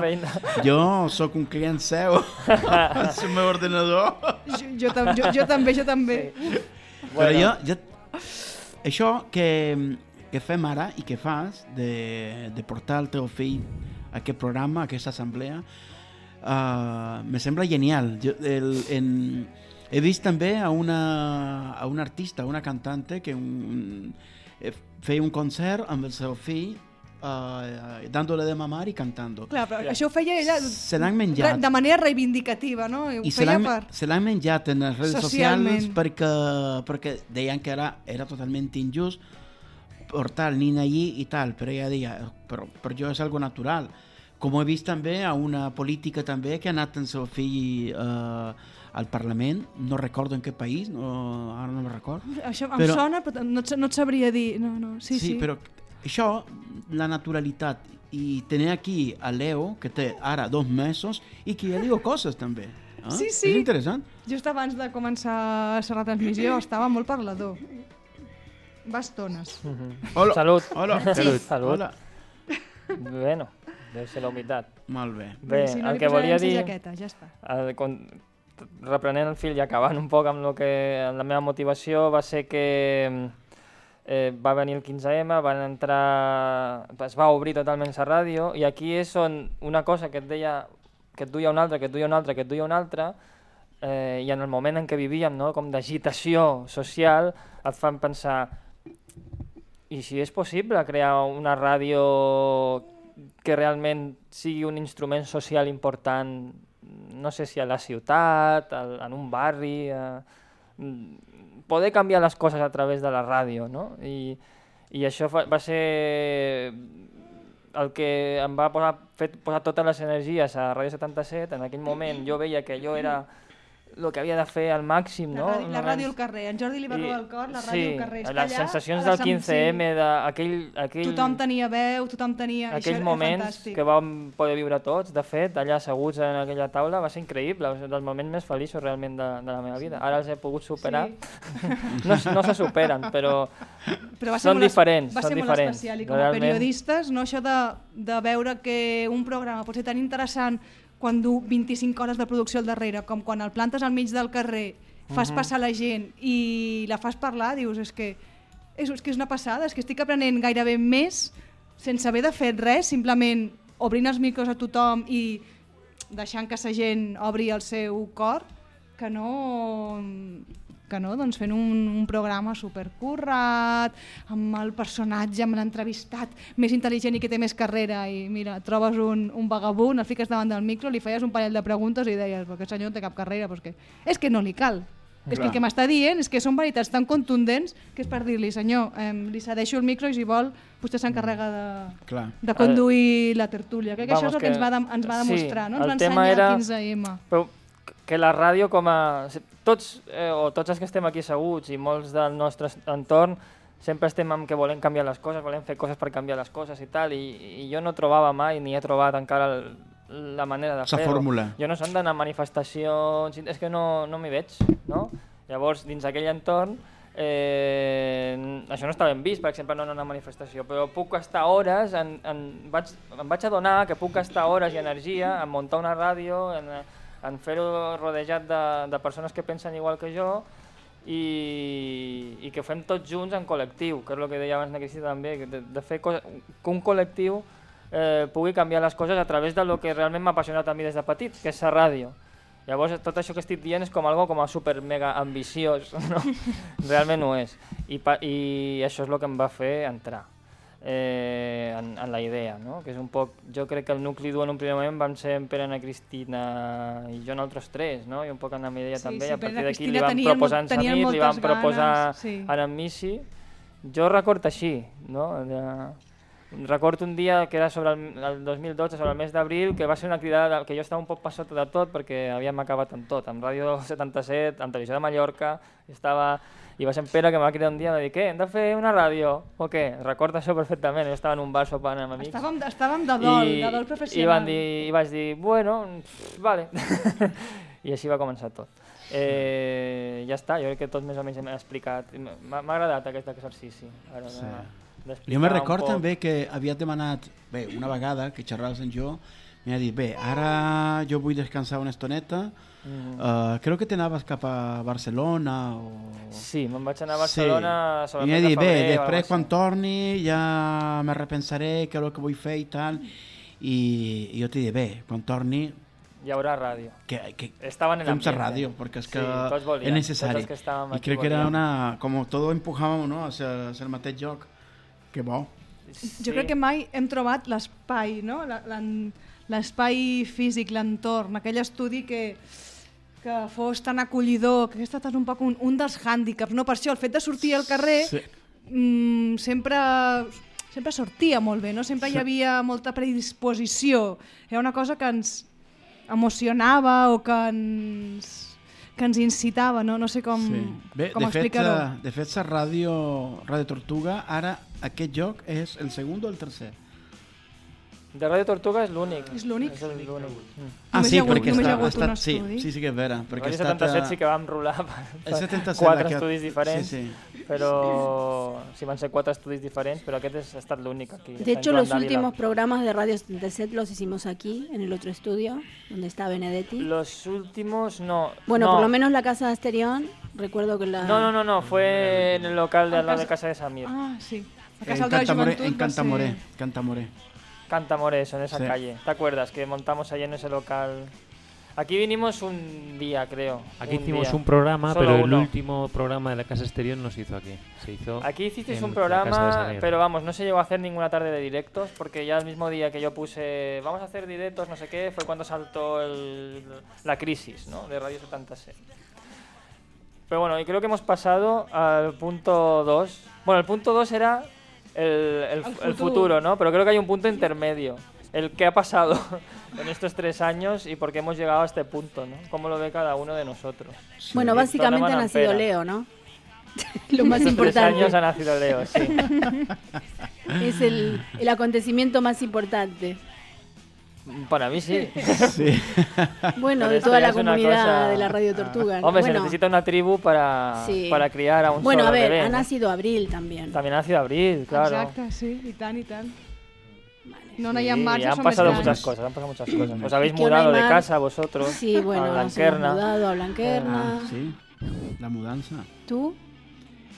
[SPEAKER 4] feina.
[SPEAKER 3] Jo sóc un client seu, és el meu ordenador.
[SPEAKER 2] Jo, jo, tam- jo, jo també, jo també.
[SPEAKER 3] Però jo, jo, això que, que fem ara i que fas de, de portar el teu fill a aquest programa, a aquesta assemblea, uh, me sembla genial. Jo, el, en, he vist també a una, a una artista, una cantante, que un, eh, feia un concert amb el seu fill uh, dándole de mamar i cantando.
[SPEAKER 2] Clar, però això ho feia ella
[SPEAKER 3] Se l'han menjat.
[SPEAKER 2] de manera reivindicativa, no? I ho
[SPEAKER 3] I se
[SPEAKER 2] feia
[SPEAKER 3] l'han
[SPEAKER 2] per...
[SPEAKER 3] se l'han menjat en les redes
[SPEAKER 2] Socialment.
[SPEAKER 3] socials perquè, perquè deien que era, era totalment injust portar el nin allí i tal, però ella deia, però per jo és algo natural. Com he vist també a una política també que ha anat amb seu fill eh, al Parlament, no recordo en què país, no, ara no me recordo.
[SPEAKER 2] Això em
[SPEAKER 3] Però-
[SPEAKER 2] sona, però no, et- no et sabria dir. No, no, sí, sí.
[SPEAKER 3] però això, la naturalitat, i tenir aquí a Leo, que té ara dos mesos, i que ja diu coses també. Eh?
[SPEAKER 2] Sí, sí.
[SPEAKER 3] És interessant.
[SPEAKER 2] Just abans de començar la retransmissió estava molt parlador. Bastones.
[SPEAKER 3] Hola.
[SPEAKER 4] Salut.
[SPEAKER 3] Hola.
[SPEAKER 4] Salut. Salut.
[SPEAKER 3] Hola.
[SPEAKER 4] Bueno, deu ser la humitat.
[SPEAKER 3] Molt bé.
[SPEAKER 4] Bé,
[SPEAKER 2] si no
[SPEAKER 4] el que volia dir...
[SPEAKER 2] jaqueta, ja està.
[SPEAKER 4] el, quan, reprenent el fil i acabant un poc amb, lo que, amb la meva motivació va ser que eh, va venir el 15M, van entrar, es va obrir totalment la ràdio i aquí és on una cosa que et deia que et duia una altra, que et duia una altra, que et duia una altra eh, i en el moment en què vivíem, no? com d'agitació social, et fan pensar i si és possible crear una ràdio que realment sigui un instrument social important, no sé si a la ciutat, al, en un barri, a, mm, poder canviar les coses a través de la ràdio, no? I, i això fa, va ser el que em va posar, fet, posar totes les energies a Ràdio 77. En aquell moment jo veia que jo era el que havia de fer al màxim,
[SPEAKER 2] La,
[SPEAKER 4] no?
[SPEAKER 2] ràdio, la
[SPEAKER 4] No
[SPEAKER 2] ràdio al carrer. En Jordi li va robar el cor, la ràdio
[SPEAKER 4] sí,
[SPEAKER 2] al carrer. Està
[SPEAKER 4] les
[SPEAKER 2] allà,
[SPEAKER 4] sensacions del
[SPEAKER 2] la Sam-
[SPEAKER 4] 15M, de, aquell, aquell,
[SPEAKER 2] Tothom tenia veu, tothom tenia... això
[SPEAKER 4] aquells
[SPEAKER 2] era
[SPEAKER 4] moments que vam poder viure tots, de fet, allà asseguts en aquella taula, va ser increïble, ser dels moments més feliços realment de, de la meva vida. Ara els he pogut superar, no, s- no se superen, però
[SPEAKER 2] Però va ser
[SPEAKER 4] són
[SPEAKER 2] molt
[SPEAKER 4] diferents,
[SPEAKER 2] Va
[SPEAKER 4] són
[SPEAKER 2] ser molt
[SPEAKER 4] diferents.
[SPEAKER 2] especial i com a
[SPEAKER 4] Realment-
[SPEAKER 2] periodistes, no, això de, de veure que un programa pot ser tan interessant quan du 25 hores de producció al darrere, com quan el plantes al mig del carrer, fas passar la gent i la fas parlar, dius, és que és, és que és una passada, és que estic aprenent gairebé més sense haver de fer res, simplement obrint els micros a tothom i deixant que la gent obri el seu cor, que no que no, doncs fent un, un programa supercurrat, amb el personatge, amb l'entrevistat més intel·ligent i que té més carrera i mira, trobes un, un vagabund, el fiques davant del micro, li feies un parell de preguntes i deies, però aquest senyor no té cap carrera, però és que, és que no li cal. És que el que m'està dient és que són veritats tan contundents que és per dir-li, senyor, eh, li cedeixo el micro i si vol vostè s'encarrega de,
[SPEAKER 3] Clar.
[SPEAKER 2] de conduir la tertúlia. Crec que això és el
[SPEAKER 4] Vamos,
[SPEAKER 2] que, ens
[SPEAKER 4] que-
[SPEAKER 2] va, dem- ens va
[SPEAKER 4] sí,
[SPEAKER 2] demostrar, no? ens va ensenyar
[SPEAKER 4] era-
[SPEAKER 2] el 15M.
[SPEAKER 4] Però que la ràdio com a... Tots, eh, o tots els que estem aquí asseguts i molts del nostre entorn sempre estem amb que volem canviar les coses, volem fer coses per canviar les coses i tal, i, i jo no trobava mai ni he trobat encara el, la manera de fer-ho.
[SPEAKER 3] fórmula.
[SPEAKER 4] Jo no són d'anar a manifestacions, és que no, no m'hi veig, no? Llavors, dins aquell entorn, eh, això no està ben vist, per exemple, no anar a una manifestació, però puc estar hores, en, en, vaig, em vaig adonar que puc estar hores i energia en muntar una ràdio, en, en fer-ho rodejat de, de persones que pensen igual que jo i, i que ho fem tots junts en col·lectiu, que és el que deia abans la també, de, de fer coses, que un col·lectiu eh, pugui canviar les coses a través de lo que realment m'ha apassionat a mi des de petit, que és la ràdio. Llavors, tot això que estic dient és com algo com a super mega ambiciós, no? Realment ho és. I, pa, I això és el que em va fer entrar eh, en, en la idea, no? Que és un poc... Jo crec que el nucli dur en un primer moment vam ser en Pere, Ana Cristina i jo nosaltres tres, no? I un poc en la idea
[SPEAKER 2] Sí,
[SPEAKER 4] també.
[SPEAKER 2] sí,
[SPEAKER 4] I a partir d'aquí li
[SPEAKER 2] tenien
[SPEAKER 4] proposar en Samit, li
[SPEAKER 2] moltes
[SPEAKER 4] proposar
[SPEAKER 2] ganes, sí.
[SPEAKER 4] en Missy. Jo record així, no? De, Recordo un dia que era sobre el, el 2012, sobre el mes d'abril, que va ser una cridada de, que jo estava un poc per sota de tot perquè havíem acabat amb tot, amb Ràdio 77, amb Televisió de Mallorca, estava... I va ser en Pere que em va cridar un dia i em va dir, què, hem de fer una ràdio? O què? Recordo això perfectament, jo estava en un bar sopant amb amics.
[SPEAKER 2] Estàvem, estàvem de dol, de dol professional.
[SPEAKER 4] I, van dir, I vaig dir, bueno, pff, vale. I així va començar tot. Eh, ja està, jo crec que tot més o menys hem explicat. M'ha m'ha agradat aquest exercici. Ara,
[SPEAKER 3] Sí. Jo me record també que havia demanat, bé, una vegada que xerraves amb jo, m'ha dit, bé, ara jo vull descansar una estoneta, uh, crec que t'anaves cap a Barcelona o...
[SPEAKER 4] Sí, me'n vaig anar a Barcelona
[SPEAKER 3] sí.
[SPEAKER 4] sobre
[SPEAKER 3] I
[SPEAKER 4] de
[SPEAKER 3] dit, bé, després quan torni ja me repensaré què és el que vull fer i tal, i, i jo t'he dit, bé, quan torni.
[SPEAKER 4] Hi haurà ràdio.
[SPEAKER 3] que, que
[SPEAKER 4] Estaven en l'ambiente.
[SPEAKER 3] radio, perquè és que
[SPEAKER 4] Sí, volien,
[SPEAKER 3] és necessari.
[SPEAKER 4] que
[SPEAKER 3] I crec que era una... Com todo empujàvem, no?, a ser, a ser el mateix lloc. Que bo.
[SPEAKER 2] Jo crec que mai hem trobat l'espai, no? La- l'en- l'espai físic, l'entorn, aquell estudi que, que fos tan acollidor, que hagués estat un poc un, un dels hàndicaps. No? Per això el fet de sortir al carrer
[SPEAKER 3] Sí.
[SPEAKER 2] mm, sempre, sempre sortia molt bé, no? sempre hi havia molta predisposició. Era una cosa que ens emocionava o que ens, que ens incitava, no, no sé com,
[SPEAKER 3] Sí. Bé,
[SPEAKER 2] com explicar-ho.
[SPEAKER 3] eh, de fet, la ràdio, ràdio Tortuga, ara aquest lloc és el segon o el tercer.
[SPEAKER 4] De Ràdio Tortuga és l'únic.
[SPEAKER 2] És l'únic?
[SPEAKER 4] És el- l'únic. Mm.
[SPEAKER 3] Ah, sí,
[SPEAKER 2] hagut-
[SPEAKER 3] perquè
[SPEAKER 2] hi ha
[SPEAKER 3] està, ha estat, sí, sí, sí que és vera. Perquè estat,
[SPEAKER 4] 77
[SPEAKER 3] eh,
[SPEAKER 4] sí que vam rolar
[SPEAKER 3] el 77
[SPEAKER 4] quatre
[SPEAKER 3] aquest-
[SPEAKER 4] estudis diferents,
[SPEAKER 3] Sí, sí.
[SPEAKER 4] però sí van ser quatre estudis diferents, però aquest és, ha estat l'únic aquí.
[SPEAKER 1] De hecho, los últimos programas de Radio 77 los hicimos aquí, en el otro estudio, donde está Benedetti.
[SPEAKER 4] Los últimos no.
[SPEAKER 1] Bueno,
[SPEAKER 4] no.
[SPEAKER 1] por lo menos la casa de Asterión, recuerdo que la...
[SPEAKER 4] No, no, no, no, fue en el local de
[SPEAKER 2] A
[SPEAKER 4] al lado de
[SPEAKER 2] casa-
[SPEAKER 4] casa de Samir.
[SPEAKER 2] Ah, sí. A
[SPEAKER 3] En
[SPEAKER 2] Casal de la
[SPEAKER 3] en Cantamoré,
[SPEAKER 2] ser-
[SPEAKER 3] Cantamoré.
[SPEAKER 4] Cantamores, en esa
[SPEAKER 3] Sí.
[SPEAKER 4] calle. ¿Te acuerdas que montamos allí en ese local? Aquí vinimos un día, creo.
[SPEAKER 6] Aquí
[SPEAKER 4] un
[SPEAKER 6] hicimos
[SPEAKER 4] día.
[SPEAKER 6] un programa,
[SPEAKER 4] Solo
[SPEAKER 6] pero el último programa de la Casa Exterior no se hizo aquí. Se hizo
[SPEAKER 4] Aquí hicisteis un programa, pero vamos, no se llegó a hacer ninguna tarde de directos, porque ya el mismo día que yo puse, vamos a hacer directos, no sé qué, fue cuando saltó el- la crisis ¿no? de Radio 76. Pero bueno, y creo que hemos pasado al punto 2. Bueno, el punto 2 era el, el-
[SPEAKER 2] El
[SPEAKER 4] el
[SPEAKER 2] futuro.
[SPEAKER 4] futuro, ¿no? Pero creo que hay un punto intermedio. El que ha pasado en estos tres años y por qué hemos llegado a este punto, ¿no? ¿Cómo lo ve cada uno de nosotros?
[SPEAKER 1] Bueno,
[SPEAKER 4] Sí.
[SPEAKER 1] básicamente ha nacido. Leo, ¿no? Lo más
[SPEAKER 4] Estos tres años
[SPEAKER 1] importante.
[SPEAKER 4] ha nacido Leo, sí.
[SPEAKER 1] Es el, el acontecimiento más importante.
[SPEAKER 4] Para mí sí.
[SPEAKER 3] Sí.
[SPEAKER 1] Bueno, de toda la comunidad
[SPEAKER 4] cosa-
[SPEAKER 1] de la Radio Tortuga.
[SPEAKER 4] Hombre, se necesita una tribu para,
[SPEAKER 1] Sí.
[SPEAKER 4] para criar a un
[SPEAKER 1] bueno,
[SPEAKER 4] solo
[SPEAKER 1] a ver,
[SPEAKER 4] bebé,
[SPEAKER 1] ha
[SPEAKER 4] ¿no?
[SPEAKER 1] nacido Abril también.
[SPEAKER 4] También ha nacido Abril, claro.
[SPEAKER 2] Exacte, sí, i tant, i tant. No
[SPEAKER 4] Sí,
[SPEAKER 2] hi ha marges,
[SPEAKER 4] han pasado muchas cosas, han pasado muchas cosas. Os habéis
[SPEAKER 1] no hay
[SPEAKER 4] mudado de casa vosotros.
[SPEAKER 1] Sí, bueno,
[SPEAKER 4] a
[SPEAKER 1] nos hemos
[SPEAKER 4] Blanquerna.
[SPEAKER 1] mudado a Blanquerna.
[SPEAKER 3] Ah, sí. La mudança.
[SPEAKER 1] ¿Tú?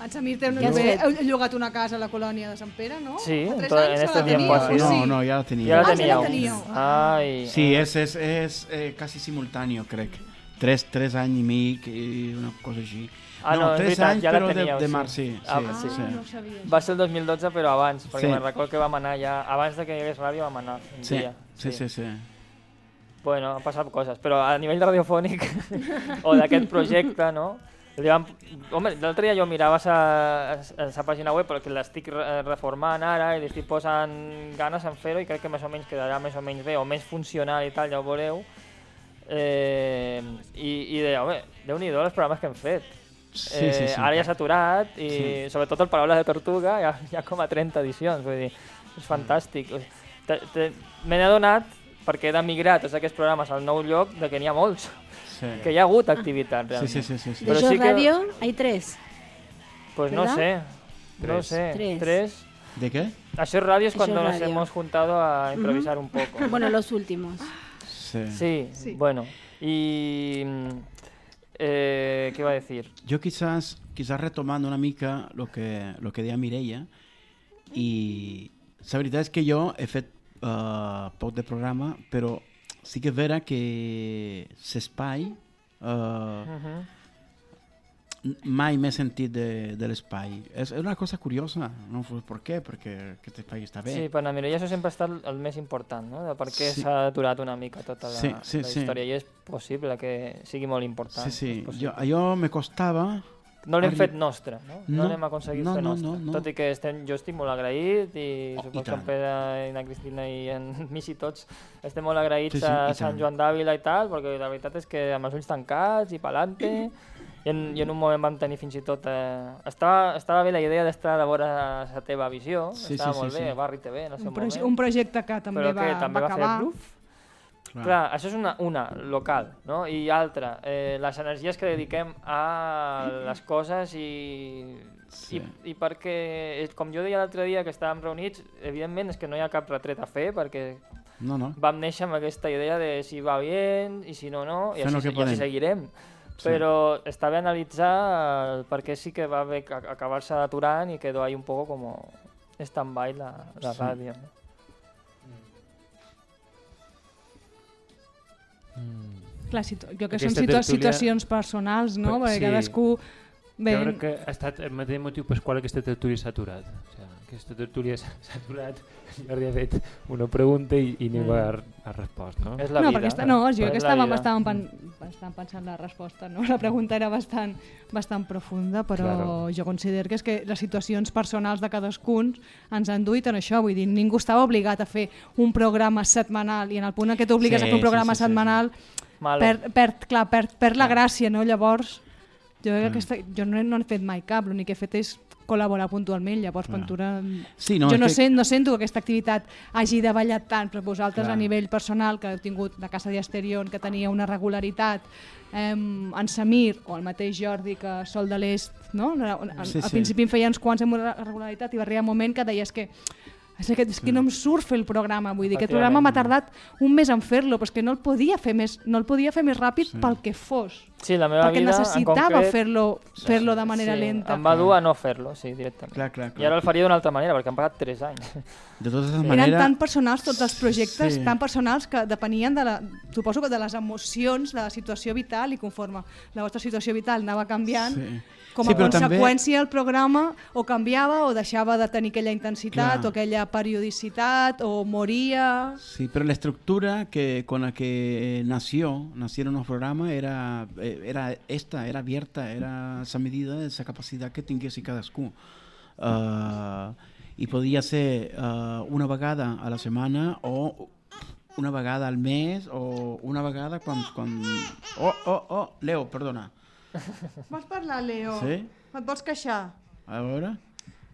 [SPEAKER 2] En Samir té un, bé, heu llogat una casa a la colònia de Sant Pere, no?
[SPEAKER 4] Sí, en este
[SPEAKER 2] la
[SPEAKER 4] tiempo
[SPEAKER 2] teníeu,
[SPEAKER 4] sido.
[SPEAKER 3] No,
[SPEAKER 2] sí?
[SPEAKER 3] no, ja la.
[SPEAKER 4] Ya la
[SPEAKER 2] Ah, ja la
[SPEAKER 4] teníeu.
[SPEAKER 2] teníeu.
[SPEAKER 4] Ay,
[SPEAKER 3] Sí, és, és, és eh, quasi simultáneo, crec. Tres, tres anys i mig i una cosa així.
[SPEAKER 4] Ah, no, és
[SPEAKER 3] tres
[SPEAKER 4] veritat,
[SPEAKER 3] anys,
[SPEAKER 4] ja la
[SPEAKER 3] però de,
[SPEAKER 4] teníeu,
[SPEAKER 3] de
[SPEAKER 4] sí.
[SPEAKER 3] mar, sí. sí,
[SPEAKER 4] Ah,
[SPEAKER 2] Ah,
[SPEAKER 3] sí.
[SPEAKER 2] no sabia.
[SPEAKER 4] Va ser el 2012, però abans, perquè
[SPEAKER 3] Sí.
[SPEAKER 4] me'n record que vam anar ja... Abans de que hi hagués ràdio vam anar un
[SPEAKER 3] Sí,
[SPEAKER 4] dia.
[SPEAKER 3] sí, sí, sí.
[SPEAKER 4] Bueno, han passat coses, però a nivell radiofònic o d'aquest projecte, no? Li vam... Home, l'altre dia jo mirava sa, sa pàgina web perquè l'estic re- reformant ara i li estic posant ganes en fer-ho i crec que més o menys quedarà més o menys bé o més funcional i tal, ja ho veureu. Eh, i, I deia, home, déu-n'hi-do els programes que hem fet.
[SPEAKER 3] Sí, sí, sí.
[SPEAKER 4] Ara ja s'ha aturat i
[SPEAKER 3] Sí.
[SPEAKER 4] sobretot el Paraules de Tortuga ja, ja com a 30 edicions, vull dir, és fantàstic. Te- Me n'he adonat perquè he d'emigrar tots aquests programes al nou lloc de que n'hi ha molts,
[SPEAKER 3] sí.
[SPEAKER 4] que hi ha hagut activitat
[SPEAKER 3] Sí,
[SPEAKER 4] realment.
[SPEAKER 3] sí, sí, sí, sí.
[SPEAKER 1] De
[SPEAKER 4] Pero
[SPEAKER 1] Yo
[SPEAKER 4] sí que-
[SPEAKER 1] Radio hay tres.
[SPEAKER 4] Pues no
[SPEAKER 1] ¿Verdad?
[SPEAKER 4] sé, no
[SPEAKER 6] Tres.
[SPEAKER 4] sé,
[SPEAKER 1] Tres.
[SPEAKER 4] tres.
[SPEAKER 3] ¿De qué?
[SPEAKER 4] Això es
[SPEAKER 1] Això
[SPEAKER 4] cuando
[SPEAKER 1] es
[SPEAKER 4] nos
[SPEAKER 1] radio.
[SPEAKER 4] hemos juntado a improvisar un poco.
[SPEAKER 1] Bueno, los últimos.
[SPEAKER 3] Sí.
[SPEAKER 4] Sí,
[SPEAKER 2] Sí.
[SPEAKER 4] bueno. Y... Eh, ¿Qué iba a decir?
[SPEAKER 3] Yo quizás, quizás retomando una mica lo que, lo que deia Mireia, i la veritat és que jo he fet uh, poc de programa, però sí que és vera que l'espai uh,
[SPEAKER 4] Ujú.
[SPEAKER 3] mai m'he sentit de, de l'espai. És, és una cosa curiosa, no sé per què, perquè aquest espai està bé.
[SPEAKER 4] Sí, per a Mireia això sempre ha estat el més important, no? De per què
[SPEAKER 3] Sí.
[SPEAKER 4] s'ha aturat una mica tota la,
[SPEAKER 3] Sí, sí,
[SPEAKER 4] la
[SPEAKER 3] sí.
[SPEAKER 4] història. I és possible que sigui molt important.
[SPEAKER 3] sí, sí. Jo, allò me costava...
[SPEAKER 4] No l'hem fet nostre, no? No,
[SPEAKER 3] No,
[SPEAKER 4] l'hem aconseguit
[SPEAKER 3] no,
[SPEAKER 4] fer
[SPEAKER 3] no,
[SPEAKER 4] nostre.
[SPEAKER 3] no, no.
[SPEAKER 4] Tot i que estem, jo estic molt agraït i
[SPEAKER 3] Oh,
[SPEAKER 4] suposo
[SPEAKER 3] i
[SPEAKER 4] que en. Pere i na Cristina i en Missi tots estem molt agraïts
[SPEAKER 3] Sí, sí,
[SPEAKER 4] a Sant. Joan d'Àvila i tal, perquè la veritat és que amb els ulls tancats i pelante i en, i en un moment vam tenir fins i tot... Eh, estava, estava bé la idea d'estar a veure la teva visió,
[SPEAKER 3] Sí,
[SPEAKER 4] estava
[SPEAKER 3] sí,
[SPEAKER 4] molt
[SPEAKER 3] sí,
[SPEAKER 4] bé,
[SPEAKER 3] sí.
[SPEAKER 4] Barri TV en el seu
[SPEAKER 2] Un,
[SPEAKER 4] moment,
[SPEAKER 2] un projecte que també
[SPEAKER 4] però
[SPEAKER 2] va,
[SPEAKER 4] que també
[SPEAKER 2] va
[SPEAKER 4] va,
[SPEAKER 2] acabar.
[SPEAKER 4] fer.
[SPEAKER 3] Clar.
[SPEAKER 4] Clar, això és una, una local, no? I altra, eh, les energies que dediquem a les coses i,
[SPEAKER 3] Sí.
[SPEAKER 4] i, i perquè, com jo deia l'altre dia que estàvem reunits, evidentment és que no hi ha cap retret a fer perquè
[SPEAKER 3] No, no.
[SPEAKER 4] vam néixer amb aquesta idea de si va bé i si no, no, i
[SPEAKER 3] Fem
[SPEAKER 4] així,
[SPEAKER 3] que
[SPEAKER 4] i així seguirem.
[SPEAKER 3] Sí.
[SPEAKER 4] Però està bé analitzar el per què sí que va que acabar-se aturant i quedó ahí un poco como stand-by la, la
[SPEAKER 3] Sí.
[SPEAKER 4] ràdio. No?
[SPEAKER 2] Clar, situ jo que
[SPEAKER 6] Aquesta
[SPEAKER 2] són situ
[SPEAKER 6] tertúlia-
[SPEAKER 2] situacions personals, no? Perquè
[SPEAKER 6] sí.
[SPEAKER 2] cadascú... Bé,
[SPEAKER 6] Jo crec que ha estat el mateix motiu pel qual aquesta tertúlia s'ha aturat. O sigui, aquesta tertúlia s'ha aturat, Jordi ha fet una pregunta i, i ningú ha, ha respost, no?
[SPEAKER 4] És la
[SPEAKER 2] no,
[SPEAKER 4] vida.
[SPEAKER 2] perquè està, no, jo que estàvem,
[SPEAKER 4] vida.
[SPEAKER 2] estàvem, pen, estàvem pensant la resposta, no? La pregunta era bastant, bastant profunda, però
[SPEAKER 6] Claro.
[SPEAKER 2] jo considero que és que les situacions personals de cadascun ens han duit en això, vull dir, ningú estava obligat a fer un programa setmanal i en el punt en què t'obligues
[SPEAKER 3] Sí,
[SPEAKER 2] a fer un
[SPEAKER 3] sí,
[SPEAKER 2] programa
[SPEAKER 3] sí, sí, sí.
[SPEAKER 2] setmanal
[SPEAKER 4] Malo.
[SPEAKER 2] perd, perd, clar, perd, perd la gràcia, no? Llavors, jo, que aquesta, jo no, he- no he fet mai cap, l'únic que he fet és col·laborar puntualment, llavors
[SPEAKER 3] Clar.
[SPEAKER 2] Ventura...
[SPEAKER 3] Sí, no,
[SPEAKER 2] jo no,
[SPEAKER 3] que-
[SPEAKER 2] sé, no sento que aquesta activitat hagi davallat tant, però vosaltres
[SPEAKER 3] Clar.
[SPEAKER 2] a nivell personal, que heu tingut la Casa d'Asterion, que tenia una regularitat, eh, en Samir, o el mateix Jordi, que Sol de l'Est, no? Al,
[SPEAKER 3] Sí,
[SPEAKER 2] al
[SPEAKER 3] sí.
[SPEAKER 2] principi en feia uns quants amb una regularitat i va arribar un moment que deies que és que, és que no em surt fer el programa, vull dir, aquest programa m'ha tardat un mes en fer-lo, però és que no el podia fer més, no el podia fer més ràpid
[SPEAKER 3] Sí.
[SPEAKER 2] pel que fos,
[SPEAKER 4] Sí, la meva
[SPEAKER 2] perquè
[SPEAKER 4] vida,
[SPEAKER 2] necessitava
[SPEAKER 4] concret,
[SPEAKER 2] fer-lo fer-lo de manera
[SPEAKER 4] sí,
[SPEAKER 2] lenta.
[SPEAKER 4] Em va dur a no fer-lo, sí, directament.
[SPEAKER 3] Clar, clar,
[SPEAKER 4] I
[SPEAKER 3] clar.
[SPEAKER 4] ara el faria d'una altra manera, perquè han pagat 3 anys.
[SPEAKER 3] De totes
[SPEAKER 2] Eren
[SPEAKER 3] maneres...
[SPEAKER 2] tan personals tots els projectes,
[SPEAKER 3] Sí.
[SPEAKER 2] tan personals que depenien de la, suposo que de les emocions, de la situació vital i conforme la vostra situació vital anava canviant,
[SPEAKER 3] Sí.
[SPEAKER 2] com
[SPEAKER 3] Sí,
[SPEAKER 2] a
[SPEAKER 3] també-
[SPEAKER 2] conseqüència el programa o canviava o deixava de tenir aquella intensitat
[SPEAKER 3] Clar.
[SPEAKER 2] o aquella periodicitat o moria...
[SPEAKER 3] Sí, pero la estructura que con la que nació, nacieron los programas era, eh, era esta, era abierta, era esa medida, esa capacidad que tingués cadascú. Uh, I podia ser uh, una vegada a la setmana o una vegada al mes o una vegada quan... quan... Oh, oh, oh, Leo, perdona.
[SPEAKER 2] Vols parlar, Leo?
[SPEAKER 3] Sí?
[SPEAKER 2] Et vols queixar?
[SPEAKER 3] A veure,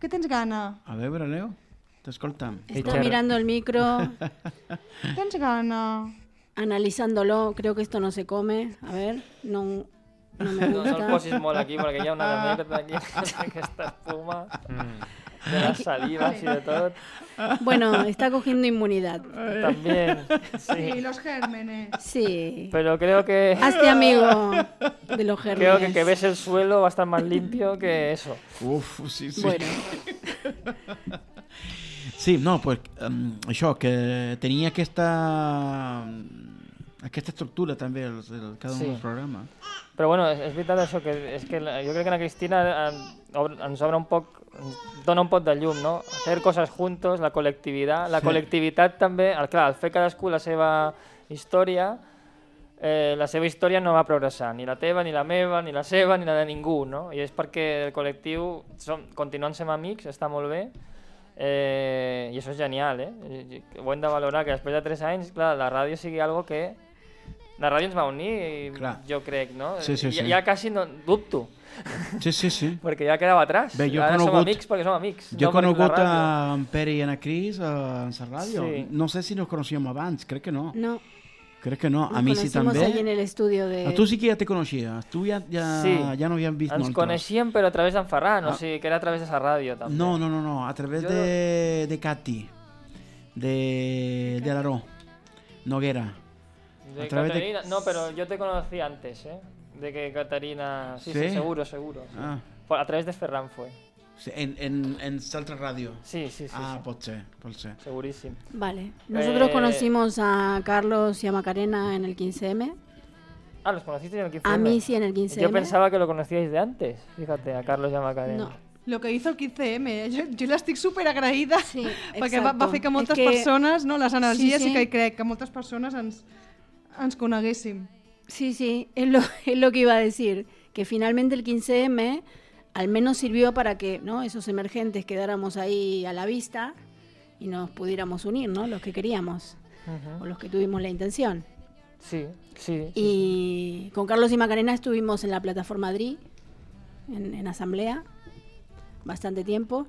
[SPEAKER 2] Què tens gana?
[SPEAKER 3] a veure, Leo, t'escoltam.
[SPEAKER 1] Está
[SPEAKER 6] Echar-
[SPEAKER 1] mirando el micro,
[SPEAKER 2] Tens gana?
[SPEAKER 1] analizándolo. Creo que esto no se come. A ver, no, no me
[SPEAKER 4] No, no el
[SPEAKER 1] gusta.
[SPEAKER 4] posis molt aquí, perquè hi ha una merda aquí, aquesta espuma,
[SPEAKER 6] Mm.
[SPEAKER 4] de las salivas y de tot.
[SPEAKER 1] Bueno, está cogiendo inmunidad.
[SPEAKER 4] También,
[SPEAKER 2] Sí,
[SPEAKER 4] sí.
[SPEAKER 2] los gérmenes.
[SPEAKER 1] Sí.
[SPEAKER 4] Pero creo que...
[SPEAKER 1] Hazte amigo de los
[SPEAKER 4] Creo
[SPEAKER 1] gérmenes.
[SPEAKER 4] que que ves el suelo va a estar más limpio que eso.
[SPEAKER 3] Uf, sí, sí.
[SPEAKER 1] Bueno,
[SPEAKER 3] Sí, no, pues um, això, que tenia aquesta, aquesta estructura també, el, el, cada un
[SPEAKER 4] Sí.
[SPEAKER 3] dels programes.
[SPEAKER 4] Però bueno, és, és veritat això, que és que la, jo crec que la Cristina eh, ens obre un poc, dona un poc de llum, no? Hacer coses juntos, la col·lectivitat. La
[SPEAKER 3] Sí.
[SPEAKER 4] col·lectivitat també, el, clar, el fer cadascú la seva història, eh, la seva història no va progressar, ni la teva, ni la meva, ni la seva, ni la de ningú, no? I és perquè el col·lectiu som, continuem sent amics, està molt bé, eh, i això és genial, eh? I- i- Ho hem de valorar, que després de 3 anys, clar, la ràdio sigui algo que... La ràdio ens va unir,
[SPEAKER 3] Clar.
[SPEAKER 4] jo crec, no?
[SPEAKER 3] Sí, sí,
[SPEAKER 4] ja,
[SPEAKER 3] sí.
[SPEAKER 4] ja quasi no, dubto,
[SPEAKER 3] Sí, sí, sí.
[SPEAKER 4] perquè ja quedava atrás.
[SPEAKER 3] Bé, jo
[SPEAKER 4] Ara som
[SPEAKER 3] conegut-
[SPEAKER 4] amics perquè som amics.
[SPEAKER 3] Jo he
[SPEAKER 4] no
[SPEAKER 3] conegut a en Pere i Ana Cris a, en la ràdio.
[SPEAKER 4] Sí.
[SPEAKER 3] No sé si nos conocíamos abans, crec que no.
[SPEAKER 1] no.
[SPEAKER 3] Crec que no.
[SPEAKER 1] Nos
[SPEAKER 3] A mi sí també.
[SPEAKER 1] allí en el estudio de...
[SPEAKER 3] A tu sí que ja te coneixia. Tu ja, ja,
[SPEAKER 4] Sí.
[SPEAKER 3] ja no havíem vist
[SPEAKER 4] Ens
[SPEAKER 3] nosaltres.
[SPEAKER 4] coneixíem, però a través d'en Ferran, o
[SPEAKER 3] Ah.
[SPEAKER 4] sigui, que era a través de la ràdio, també.
[SPEAKER 3] No, no, no, no. A través
[SPEAKER 4] Jo-
[SPEAKER 3] de, de Katy. De, de Alaró. Noguera.
[SPEAKER 4] De
[SPEAKER 3] a través de-
[SPEAKER 4] no, pero yo te conocí antes, ¿eh? De que Catarina... Sí, sí,
[SPEAKER 3] ¿Sí?
[SPEAKER 4] seguro, seguro. sí.
[SPEAKER 3] Ah,
[SPEAKER 4] A través de Ferran fue.
[SPEAKER 3] Sí, en, en, en l'altra ràdio.
[SPEAKER 4] Sí, sí, sí,
[SPEAKER 3] ah,
[SPEAKER 4] sí.
[SPEAKER 3] pot ser, pot ser.
[SPEAKER 4] segurísimo.
[SPEAKER 1] Vale. Nosotros
[SPEAKER 4] Eh,
[SPEAKER 1] conocimos a Carlos y a Macarena en el 15M.
[SPEAKER 4] Ah, ¿los conocisteis en el 15
[SPEAKER 1] A mí sí en el 15M.
[SPEAKER 4] Yo pensaba que lo conocíais de antes, fíjate, a Carlos y a Macarena.
[SPEAKER 1] No.
[SPEAKER 2] Lo que hizo el 15M, jo, jo l'estic super agraïda
[SPEAKER 1] Sí,
[SPEAKER 2] perquè va, va
[SPEAKER 1] exacto.
[SPEAKER 2] fer que
[SPEAKER 1] Es
[SPEAKER 2] moltes
[SPEAKER 1] que-
[SPEAKER 2] persones, no, les energies,
[SPEAKER 1] Sí,
[SPEAKER 2] i
[SPEAKER 1] sí.
[SPEAKER 2] que crec que moltes persones ens, ens coneguéssim.
[SPEAKER 1] Sí, sí, es lo, es lo que iba a decir, que finalmente el 15M al menos sirvió para que ¿no? esos emergentes quedáramos ahí a la vista y nos pudiéramos unir, ¿no? Los que queríamos o los que tuvimos la intención.
[SPEAKER 4] Sí, sí. sí.
[SPEAKER 1] Y con Carlos y Macarena estuvimos en la plataforma DRI, en, en asamblea, bastante tiempo,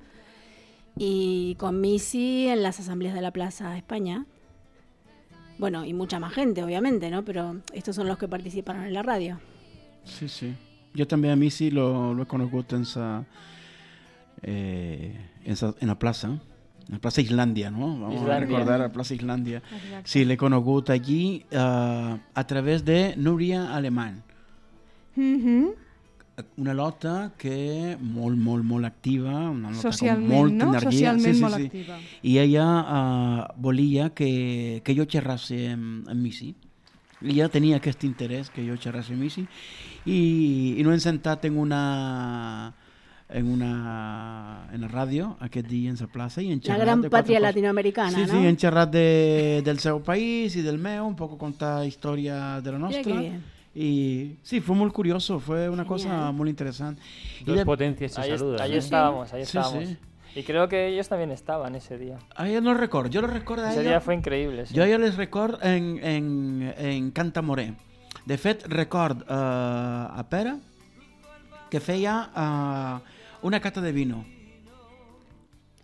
[SPEAKER 1] y con Missy en las asambleas de la Plaza España. Bueno, y mucha más gente, obviamente, ¿no? Pero estos son los que participaron en la radio.
[SPEAKER 3] Sí, sí. Jo també a Missy lo, lo he conegut en sa, eh, en, sa, en la plaça, en la plaça Islàndia, no? Vamos a recordar la plaça Islàndia. Sí, l'he conegut allí eh, a través de Núria Alemany,
[SPEAKER 2] Mhm.
[SPEAKER 3] una lota que molt, molt, molt activa, una lota
[SPEAKER 2] Socialment,
[SPEAKER 3] con molta
[SPEAKER 2] no?
[SPEAKER 3] energia.
[SPEAKER 2] Socialment
[SPEAKER 3] sí, sí,
[SPEAKER 2] molt
[SPEAKER 3] sí.
[SPEAKER 2] activa.
[SPEAKER 3] I ella uh, volia que, que jo xerrasse amb, amb Missy. Tenia aquest interès que jo xerrasse amb Missy i, i no hem sentat en una en una en la ràdio aquest dia en la plaça i hem
[SPEAKER 1] La gran
[SPEAKER 3] de
[SPEAKER 1] patria latinoamericana,
[SPEAKER 3] sí,
[SPEAKER 1] ¿no?
[SPEAKER 3] sí, hem xerrat de, del seu país i del meu, un poc contar història de la nostra y sí, fue muy curioso, fue una cosa
[SPEAKER 1] Genial.
[SPEAKER 3] muy interesante. Y
[SPEAKER 6] Dos
[SPEAKER 3] de-
[SPEAKER 6] potencias se
[SPEAKER 4] Ahí,
[SPEAKER 6] saludan.
[SPEAKER 4] ahí
[SPEAKER 6] ¿eh?
[SPEAKER 4] estábamos, ahí
[SPEAKER 3] Sí,
[SPEAKER 4] estábamos.
[SPEAKER 3] sí.
[SPEAKER 4] Y creo que ellos también estaban ese día.
[SPEAKER 3] a ella no recuerdo, yo lo recuerdo a
[SPEAKER 4] Ese día fue increíble. sí.
[SPEAKER 3] Jo ja les record en, en, en Cantamoré. De fet, record eh, a Pere que feia eh, una cata de vino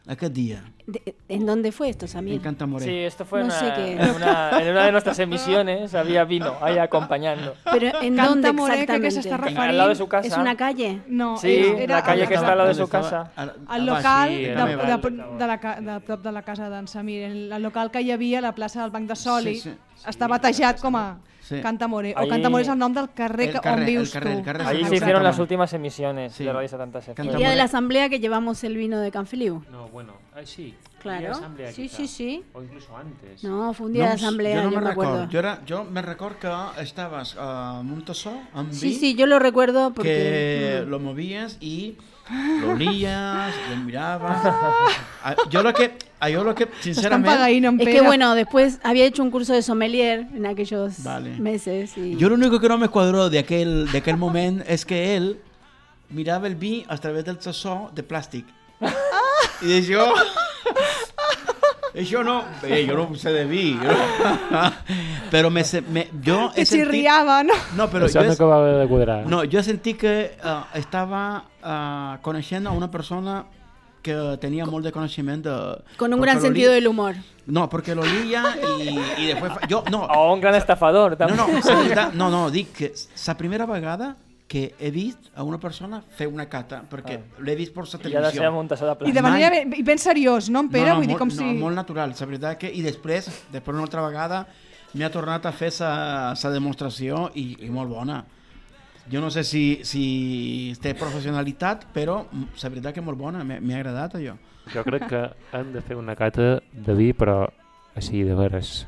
[SPEAKER 3] aquest dia,
[SPEAKER 1] De- ¿En dónde fue esto,
[SPEAKER 3] en
[SPEAKER 1] Samir?
[SPEAKER 3] Cantamoré.
[SPEAKER 4] Sí, esto fue
[SPEAKER 1] No
[SPEAKER 4] una-
[SPEAKER 1] sé qué.
[SPEAKER 4] en, una, en una de nuestras emisiones, había vino ahí acompañando.
[SPEAKER 1] Pero ¿en
[SPEAKER 2] Canta
[SPEAKER 1] dónde
[SPEAKER 2] que
[SPEAKER 1] exactamente?
[SPEAKER 2] s'està
[SPEAKER 4] En-
[SPEAKER 2] referint...
[SPEAKER 4] al lado de su casa.
[SPEAKER 1] ¿Es una calle?
[SPEAKER 2] No,
[SPEAKER 4] Sí,
[SPEAKER 2] era
[SPEAKER 4] la calle
[SPEAKER 2] al-
[SPEAKER 4] que està al lado de su casa.
[SPEAKER 2] al local
[SPEAKER 6] sí,
[SPEAKER 2] de, de, de, de, la, de prop de la casa d'en Samir, el, el local que hi havia a la plaça del Banc de Soli,
[SPEAKER 3] Sí, sí.
[SPEAKER 2] està batejat com a
[SPEAKER 3] Sí.
[SPEAKER 2] Cantamore, o Cantamore és el nom del carrer
[SPEAKER 3] El
[SPEAKER 2] que,
[SPEAKER 3] carrer,
[SPEAKER 2] on
[SPEAKER 3] el
[SPEAKER 2] vius
[SPEAKER 3] carrer, el
[SPEAKER 2] tu.
[SPEAKER 3] carrer.
[SPEAKER 4] Ahí se hicieron las últimas emisiones
[SPEAKER 3] Sí.
[SPEAKER 4] de Radio Santa Fe.
[SPEAKER 3] Canta-
[SPEAKER 1] El día de la asamblea que llevamos el vino de Canfeliu.
[SPEAKER 6] No, bueno, ah, sí.
[SPEAKER 1] Claro.
[SPEAKER 6] Asamblea,
[SPEAKER 1] Sí,
[SPEAKER 6] quizá.
[SPEAKER 1] sí, sí.
[SPEAKER 6] O incluso antes.
[SPEAKER 1] No, fue un día de asamblea,
[SPEAKER 3] jo no
[SPEAKER 1] yo
[SPEAKER 3] me era, jo me record que uh, tassó amb vi
[SPEAKER 1] Sí, sí, yo lo recuerdo
[SPEAKER 3] que
[SPEAKER 1] porque...
[SPEAKER 3] lo movías y lo olías, lo mirabas. Ah, yo lo que, ah, yo lo que, sinceramente,
[SPEAKER 1] Es que bueno, después había hecho un curso de sommelier en aquellos
[SPEAKER 3] Vale.
[SPEAKER 1] meses. Y...
[SPEAKER 3] yo lo único que no me cuadró de aquel, de aquel momento es que él miraba el vi a través del tassó de plástico. Y yo... Y yo no, eh, yo no sé de vi, no- pero me, se- me- yo
[SPEAKER 2] Que
[SPEAKER 3] he sentido,
[SPEAKER 2] xirriava, no?
[SPEAKER 3] no, pero
[SPEAKER 6] Això
[SPEAKER 3] yo
[SPEAKER 6] de.
[SPEAKER 3] No, yo sentí que ah, estaba ah, conociendo a una persona que tenía molt de conocimiento. de-
[SPEAKER 1] Con un gran sentido del humor.
[SPEAKER 3] No, porque lo olía y, y después... fa- Yo, no,
[SPEAKER 4] O un gran estafador
[SPEAKER 3] no,
[SPEAKER 4] también.
[SPEAKER 3] no, la veritat, no, no, dic que la primera vegada que he vist a una persona fer una cata, perquè l'he vist per la televisió.
[SPEAKER 4] tazo de
[SPEAKER 2] I de manera ben, i ben seriós, no, en Pere?
[SPEAKER 3] no, no,
[SPEAKER 2] Vull dir,
[SPEAKER 3] molt,
[SPEAKER 2] com
[SPEAKER 3] no,
[SPEAKER 2] si...
[SPEAKER 3] molt natural, la veritat que... I després, després una altra vegada, m'ha tornat a fer sa demostració i, i molt bona. Jo no sé si, si té professionalitat, però la veritat que molt bona, m'ha agradat allò.
[SPEAKER 6] Jo crec que hem de fer una cata de vi, però així, de veres.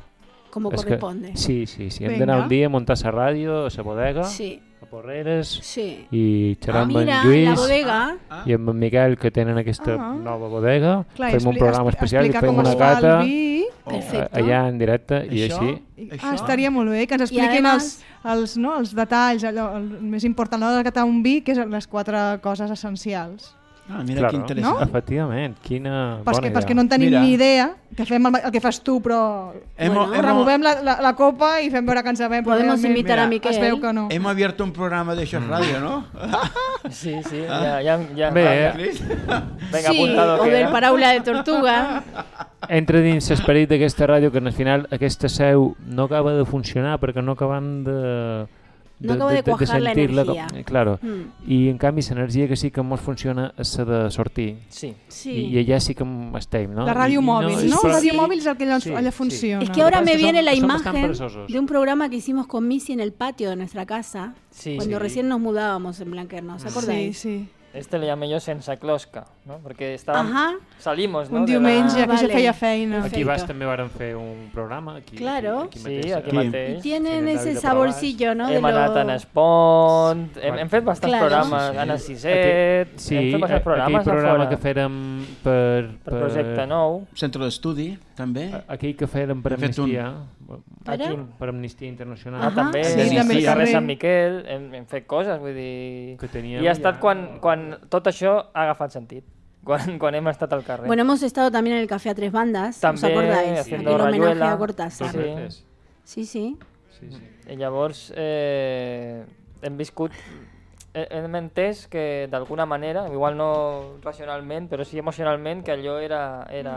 [SPEAKER 1] Como
[SPEAKER 6] És que-
[SPEAKER 1] corresponde.
[SPEAKER 6] Sí, sí, sí. Hem d'anar un dia a muntar la ràdio, a la bodega,
[SPEAKER 1] Sí,
[SPEAKER 6] Porreres,
[SPEAKER 1] sí.
[SPEAKER 6] i xerrar amb en
[SPEAKER 1] la
[SPEAKER 6] Lluís
[SPEAKER 1] bodega.
[SPEAKER 6] i amb en Miquel, que tenen aquesta
[SPEAKER 2] Ah.
[SPEAKER 6] nova bodega.
[SPEAKER 2] Clar,
[SPEAKER 6] fem un programa especial i fem una cata.
[SPEAKER 3] Oh,
[SPEAKER 6] allà en directe i
[SPEAKER 3] Això?
[SPEAKER 6] així.
[SPEAKER 2] Ah, estaria molt bé, que ens expliquin
[SPEAKER 1] además-
[SPEAKER 2] els, els, no, els detalls, allò, el més important a l'hora de catar un vi, que és les quatre coses essencials.
[SPEAKER 3] Ah, mira
[SPEAKER 6] Claro.
[SPEAKER 3] que interessant.
[SPEAKER 2] No?
[SPEAKER 6] Efectivament, quina
[SPEAKER 2] Pels
[SPEAKER 6] bona
[SPEAKER 2] que,
[SPEAKER 6] idea.
[SPEAKER 2] pels que no en tenim
[SPEAKER 3] Mira.
[SPEAKER 2] ni idea, que fem el, el que fas tu, però
[SPEAKER 3] Hemos,
[SPEAKER 1] Bueno,
[SPEAKER 2] removem la, la, la copa i fem veure que en sabem.
[SPEAKER 1] Podemos
[SPEAKER 2] realment
[SPEAKER 1] invitar a
[SPEAKER 3] mira,
[SPEAKER 1] Miquel.
[SPEAKER 2] Es veu que no.
[SPEAKER 3] hemos abierto un programa de Show Radio, ¿no?
[SPEAKER 4] Sí, sí, ya, ya, ya.
[SPEAKER 6] Bé,
[SPEAKER 4] venga,
[SPEAKER 3] Cris?
[SPEAKER 4] venga,
[SPEAKER 1] sí,
[SPEAKER 4] apuntado
[SPEAKER 1] o del parábola de tortuga.
[SPEAKER 6] Entra dins l'esperit d'aquesta ràdio que al final aquesta seu no acaba de funcionar perquè no acaben de...
[SPEAKER 1] No acaba de energía.
[SPEAKER 6] com- Claro.
[SPEAKER 1] Mm,
[SPEAKER 6] I en canvi l'energia que sí que mos funciona és la de sortir.
[SPEAKER 4] Sí.
[SPEAKER 1] sí.
[SPEAKER 6] I, I allà sí que estem, no?
[SPEAKER 2] La ràdio mòbil,
[SPEAKER 6] és
[SPEAKER 2] no?
[SPEAKER 6] per-
[SPEAKER 2] La ràdio
[SPEAKER 1] Sí.
[SPEAKER 2] mòbil és el que allà,
[SPEAKER 6] Sí,
[SPEAKER 2] allà
[SPEAKER 6] sí.
[SPEAKER 2] funciona.
[SPEAKER 1] Es que ahora me viene la imagen de un programa que hicimos con Missy en el patio de nuestra casa,
[SPEAKER 4] Sí,
[SPEAKER 1] cuando
[SPEAKER 4] sí.
[SPEAKER 1] recién nos mudábamos en Blanquerna, ¿os
[SPEAKER 2] Sí,
[SPEAKER 1] acordáis?
[SPEAKER 2] sí.
[SPEAKER 4] Este le llamé yo Sensa Closca, ¿no? Porque estábamos,
[SPEAKER 1] Ajá,
[SPEAKER 4] salimos, ¿no?
[SPEAKER 2] Un
[SPEAKER 4] de la-
[SPEAKER 2] diumenge
[SPEAKER 1] Ah,
[SPEAKER 2] que jo
[SPEAKER 1] vale.
[SPEAKER 2] feia feina.
[SPEAKER 6] Aquí vas també varen fer un programa. Aquí,
[SPEAKER 1] Claro.
[SPEAKER 6] Aquí, aquí
[SPEAKER 4] Sí,
[SPEAKER 6] mateix,
[SPEAKER 4] aquí
[SPEAKER 6] eh?
[SPEAKER 4] mateix.
[SPEAKER 1] y tienen
[SPEAKER 6] Sí,
[SPEAKER 1] ese saborcillo, ¿no? De
[SPEAKER 4] Hem anat
[SPEAKER 1] lo-
[SPEAKER 4] en Espont, hem, hem fet bastants
[SPEAKER 1] Claro.
[SPEAKER 4] programes,
[SPEAKER 6] Sí, sí.
[SPEAKER 4] Anna Siset,
[SPEAKER 6] Sí,
[SPEAKER 4] hem fet bastants
[SPEAKER 6] aquell
[SPEAKER 4] programes
[SPEAKER 6] programa
[SPEAKER 4] a fora,
[SPEAKER 6] que fèrem per...
[SPEAKER 4] per projecte nou.
[SPEAKER 3] Centro d'estudi, també.
[SPEAKER 6] Aquell que fèrem per
[SPEAKER 3] Hem un.
[SPEAKER 6] Amnistia.
[SPEAKER 1] Ara?
[SPEAKER 4] Aquí,
[SPEAKER 6] Per Amnistia Internacional.
[SPEAKER 4] ah,
[SPEAKER 1] Ahà.
[SPEAKER 4] també,
[SPEAKER 2] Sí,
[SPEAKER 4] sí,
[SPEAKER 2] també
[SPEAKER 4] sí, carrer. Sant Miquel, hem, hem fet coses, vull dir...
[SPEAKER 6] Que teníem
[SPEAKER 4] I ha estat
[SPEAKER 6] ja-
[SPEAKER 4] quan, quan tot això ha agafat sentit, quan, quan hem estat al carrer.
[SPEAKER 1] Bueno, hemos estado también en el Café a Tres Bandas, ¿os
[SPEAKER 4] També
[SPEAKER 1] acordáis?
[SPEAKER 4] haciendo
[SPEAKER 1] Aquel homenaje a Cortázar.
[SPEAKER 4] Sí.
[SPEAKER 1] Sí, sí.
[SPEAKER 6] Sí, sí.
[SPEAKER 4] I llavors eh, hem viscut, hem entès que d'alguna manera, igual no racionalment, però sí emocionalment, que allò era, era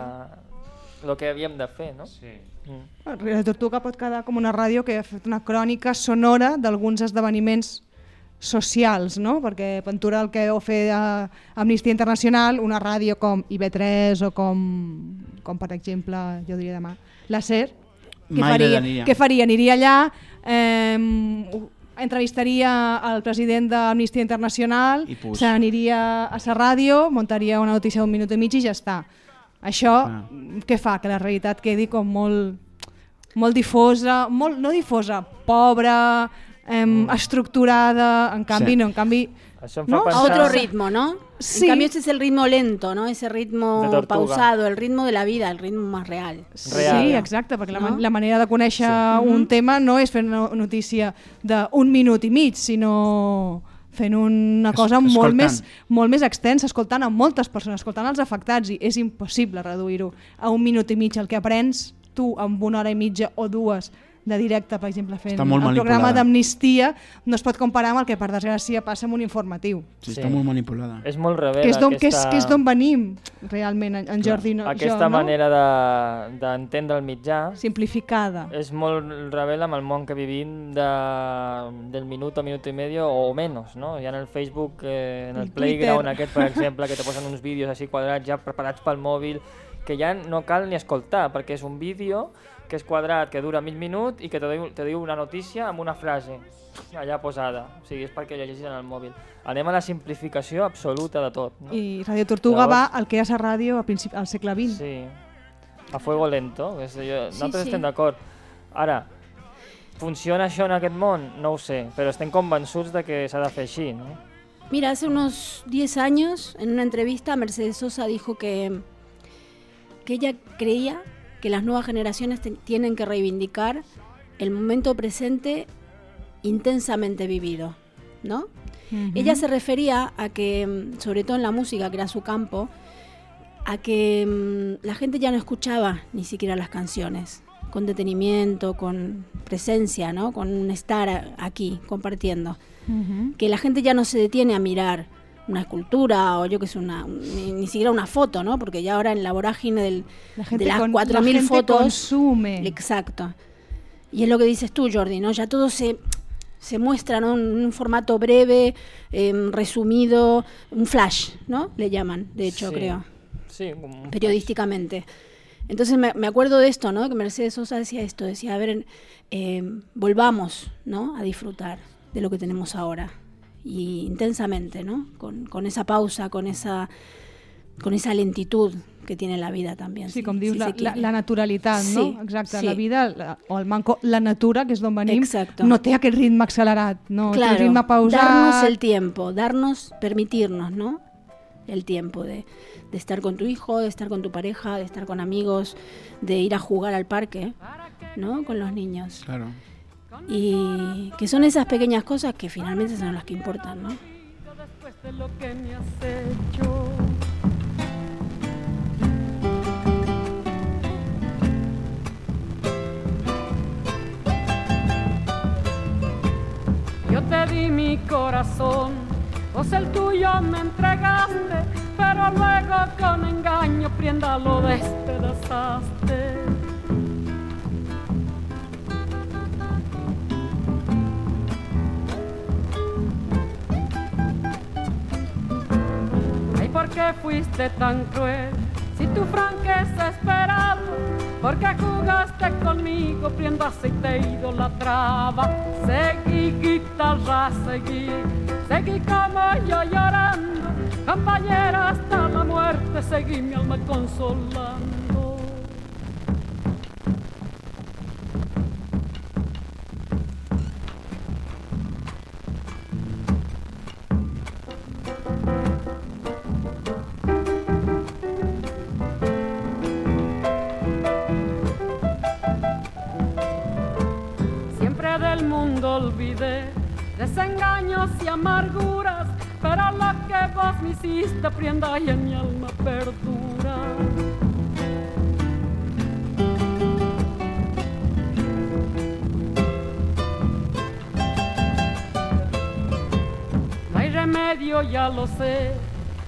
[SPEAKER 4] el que havíem de fer, no?
[SPEAKER 6] Sí.
[SPEAKER 4] Mm.
[SPEAKER 2] La Tortuga pot quedar com una ràdio que ha fet una crònica sonora d'alguns esdeveniments socials, no? perquè Ventura el que ho fer a Amnistia Internacional, una ràdio com IB3 o com, com per exemple, jo diria demà, la SER, què faria? Què faria? Aniria allà, eh, entrevistaria al president d'Amnistia Internacional,
[SPEAKER 3] I pus.
[SPEAKER 2] s'aniria a la ràdio, muntaria una notícia d'un minut i mig i ja està. Això
[SPEAKER 3] Ah.
[SPEAKER 2] què fa? Que la realitat quedi com molt, molt difosa, molt, no difosa, pobra, em, estructurada, en canvi
[SPEAKER 3] Sí.
[SPEAKER 2] no, en canvi...
[SPEAKER 4] Això em fa
[SPEAKER 2] No?
[SPEAKER 1] A
[SPEAKER 4] pensar...
[SPEAKER 1] otro ritmo, ¿no?
[SPEAKER 2] Sí.
[SPEAKER 1] En cambio, ese es el ritmo lento, ¿no? Ese ritmo pausado, el ritmo de la vida, el ritmo más real.
[SPEAKER 4] Real.
[SPEAKER 2] Sí, exacte, perquè la,
[SPEAKER 1] No?
[SPEAKER 2] man la manera de conèixer sí. un tema no és fer una notícia d'un minut i mig, sinó fent una
[SPEAKER 3] Es-
[SPEAKER 2] cosa molt
[SPEAKER 3] escoltant.
[SPEAKER 2] més, molt més extensa, escoltant a moltes persones, escoltant els afectats, i és impossible reduir-ho a un minut i mig. El que aprens tu amb una hora i mitja o dues de directe, per exemple, fent el programa d'amnistia, no es pot comparar amb el que, per desgràcia, passa amb un informatiu.
[SPEAKER 3] Sí,
[SPEAKER 4] Sí.
[SPEAKER 3] Està molt manipulada.
[SPEAKER 4] És molt rebel
[SPEAKER 2] Que és d'on que és,
[SPEAKER 4] aquesta...
[SPEAKER 2] que és d'on venim, realment, en, en Jordi no,
[SPEAKER 4] Aquesta
[SPEAKER 2] jo, no?
[SPEAKER 4] manera de- d'entendre el mitjà
[SPEAKER 2] Simplificada.
[SPEAKER 4] és molt rebel amb el món que vivim de, del minut a minut i medio o menys, no? Ja en el Facebook, eh, en el,
[SPEAKER 2] El
[SPEAKER 4] Playground
[SPEAKER 2] Twitter.
[SPEAKER 4] aquest, per exemple, que te posen uns vídeos així quadrats ja preparats pel mòbil, que ja no cal ni escoltar, perquè és un vídeo que és quadrat, que dura mig minut i que te diu, te diu una notícia amb una frase allà posada. O sigui, és perquè llegeixis en el mòbil. Anem a la simplificació absoluta de tot. No?
[SPEAKER 2] I Radio Tortuga
[SPEAKER 4] Llavors-
[SPEAKER 2] va al que era la ràdio a principi, al segle XX.
[SPEAKER 4] Sí. A fuego lento. És, jo,
[SPEAKER 1] Sí,
[SPEAKER 4] nosaltres
[SPEAKER 1] sí.
[SPEAKER 4] estem d'acord. Ara, funciona això en aquest món? No ho sé, però estem convençuts de que s'ha de fer així, no?
[SPEAKER 1] Mira, hace unos 10 años, en una entrevista, Mercedes Sosa dijo que, que ella creía que las nuevas generaciones tienen que reivindicar el momento presente intensamente vivido, ¿no? Ella se refería a que, mm, sobre todo en la música, que era su campo, a que mm, la gente ya no escuchaba ni siquiera las canciones, con detenimiento, con presencia, ¿no? Con estar aquí, compartiendo. Que la gente ya no se detiene a mirar una escultura o yo que sé, una, ni, ni siquiera una foto, ¿no? Porque ya ahora en la vorágine del,
[SPEAKER 2] La gente
[SPEAKER 1] de las
[SPEAKER 2] con-
[SPEAKER 1] 4.000
[SPEAKER 2] la gente
[SPEAKER 1] fotos...
[SPEAKER 2] consume.
[SPEAKER 1] Exacto. Y es lo que dices tú, Jordi, ¿no? Ya todo se, se muestra ¿no? en un formato breve, em, resumido, un flash, ¿no? Le llaman, de hecho,
[SPEAKER 4] Sí.
[SPEAKER 1] creo,
[SPEAKER 4] Sí, como un-
[SPEAKER 1] periodísticamente. Entonces me, me acuerdo de esto, ¿no? Que Mercedes Sosa decía esto, decía, a ver, em, volvamos, ¿no? A disfrutar de lo que tenemos ahora. Y intensamente, ¿no? Con, con esa pausa, con esa, con esa lentitud que tiene la vida también.
[SPEAKER 2] Sí,
[SPEAKER 1] si-
[SPEAKER 2] com dius,
[SPEAKER 1] si
[SPEAKER 2] la, la, la naturalitat,
[SPEAKER 1] Sí,
[SPEAKER 2] no? Exacte,
[SPEAKER 1] sí.
[SPEAKER 2] la vida, la, o el manco, la natura, que és d'on venim,
[SPEAKER 1] Exacto.
[SPEAKER 2] no té aquest ritme accelerat, no té
[SPEAKER 1] Claro,
[SPEAKER 2] el ritme pausat.
[SPEAKER 1] darnos el tiempo, darnos, permitirnos, ¿no? El tiempo de, de estar con tu hijo, de estar con tu pareja, de estar con amigos, de ir a jugar al parque, ¿no? Con los niños.
[SPEAKER 3] Claro.
[SPEAKER 1] Y que son esas pequeñas cosas que finalmente son las que importan, ¿no?
[SPEAKER 7] Yo te di mi corazón, vos el tuyo me entregaste, pero luego con engaño prienda lo despedazaste. ¿Por qué fuiste tan cruel? Si tu franqueza esperaba, ¿por qué jugaste conmigo? Priendas y te idolatraba. Seguí, guitarra, seguí, seguí como yo llorando. Compañera, hasta la muerte, seguí mi alma consolando.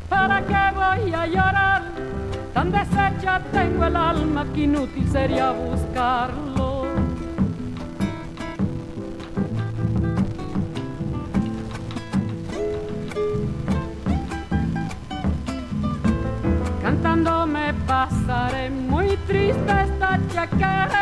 [SPEAKER 7] ¿Para qué voy a llorar? Tan deshecha tengo el alma que inútil sería buscarlo. Cantando me pasaré muy triste esta chacarera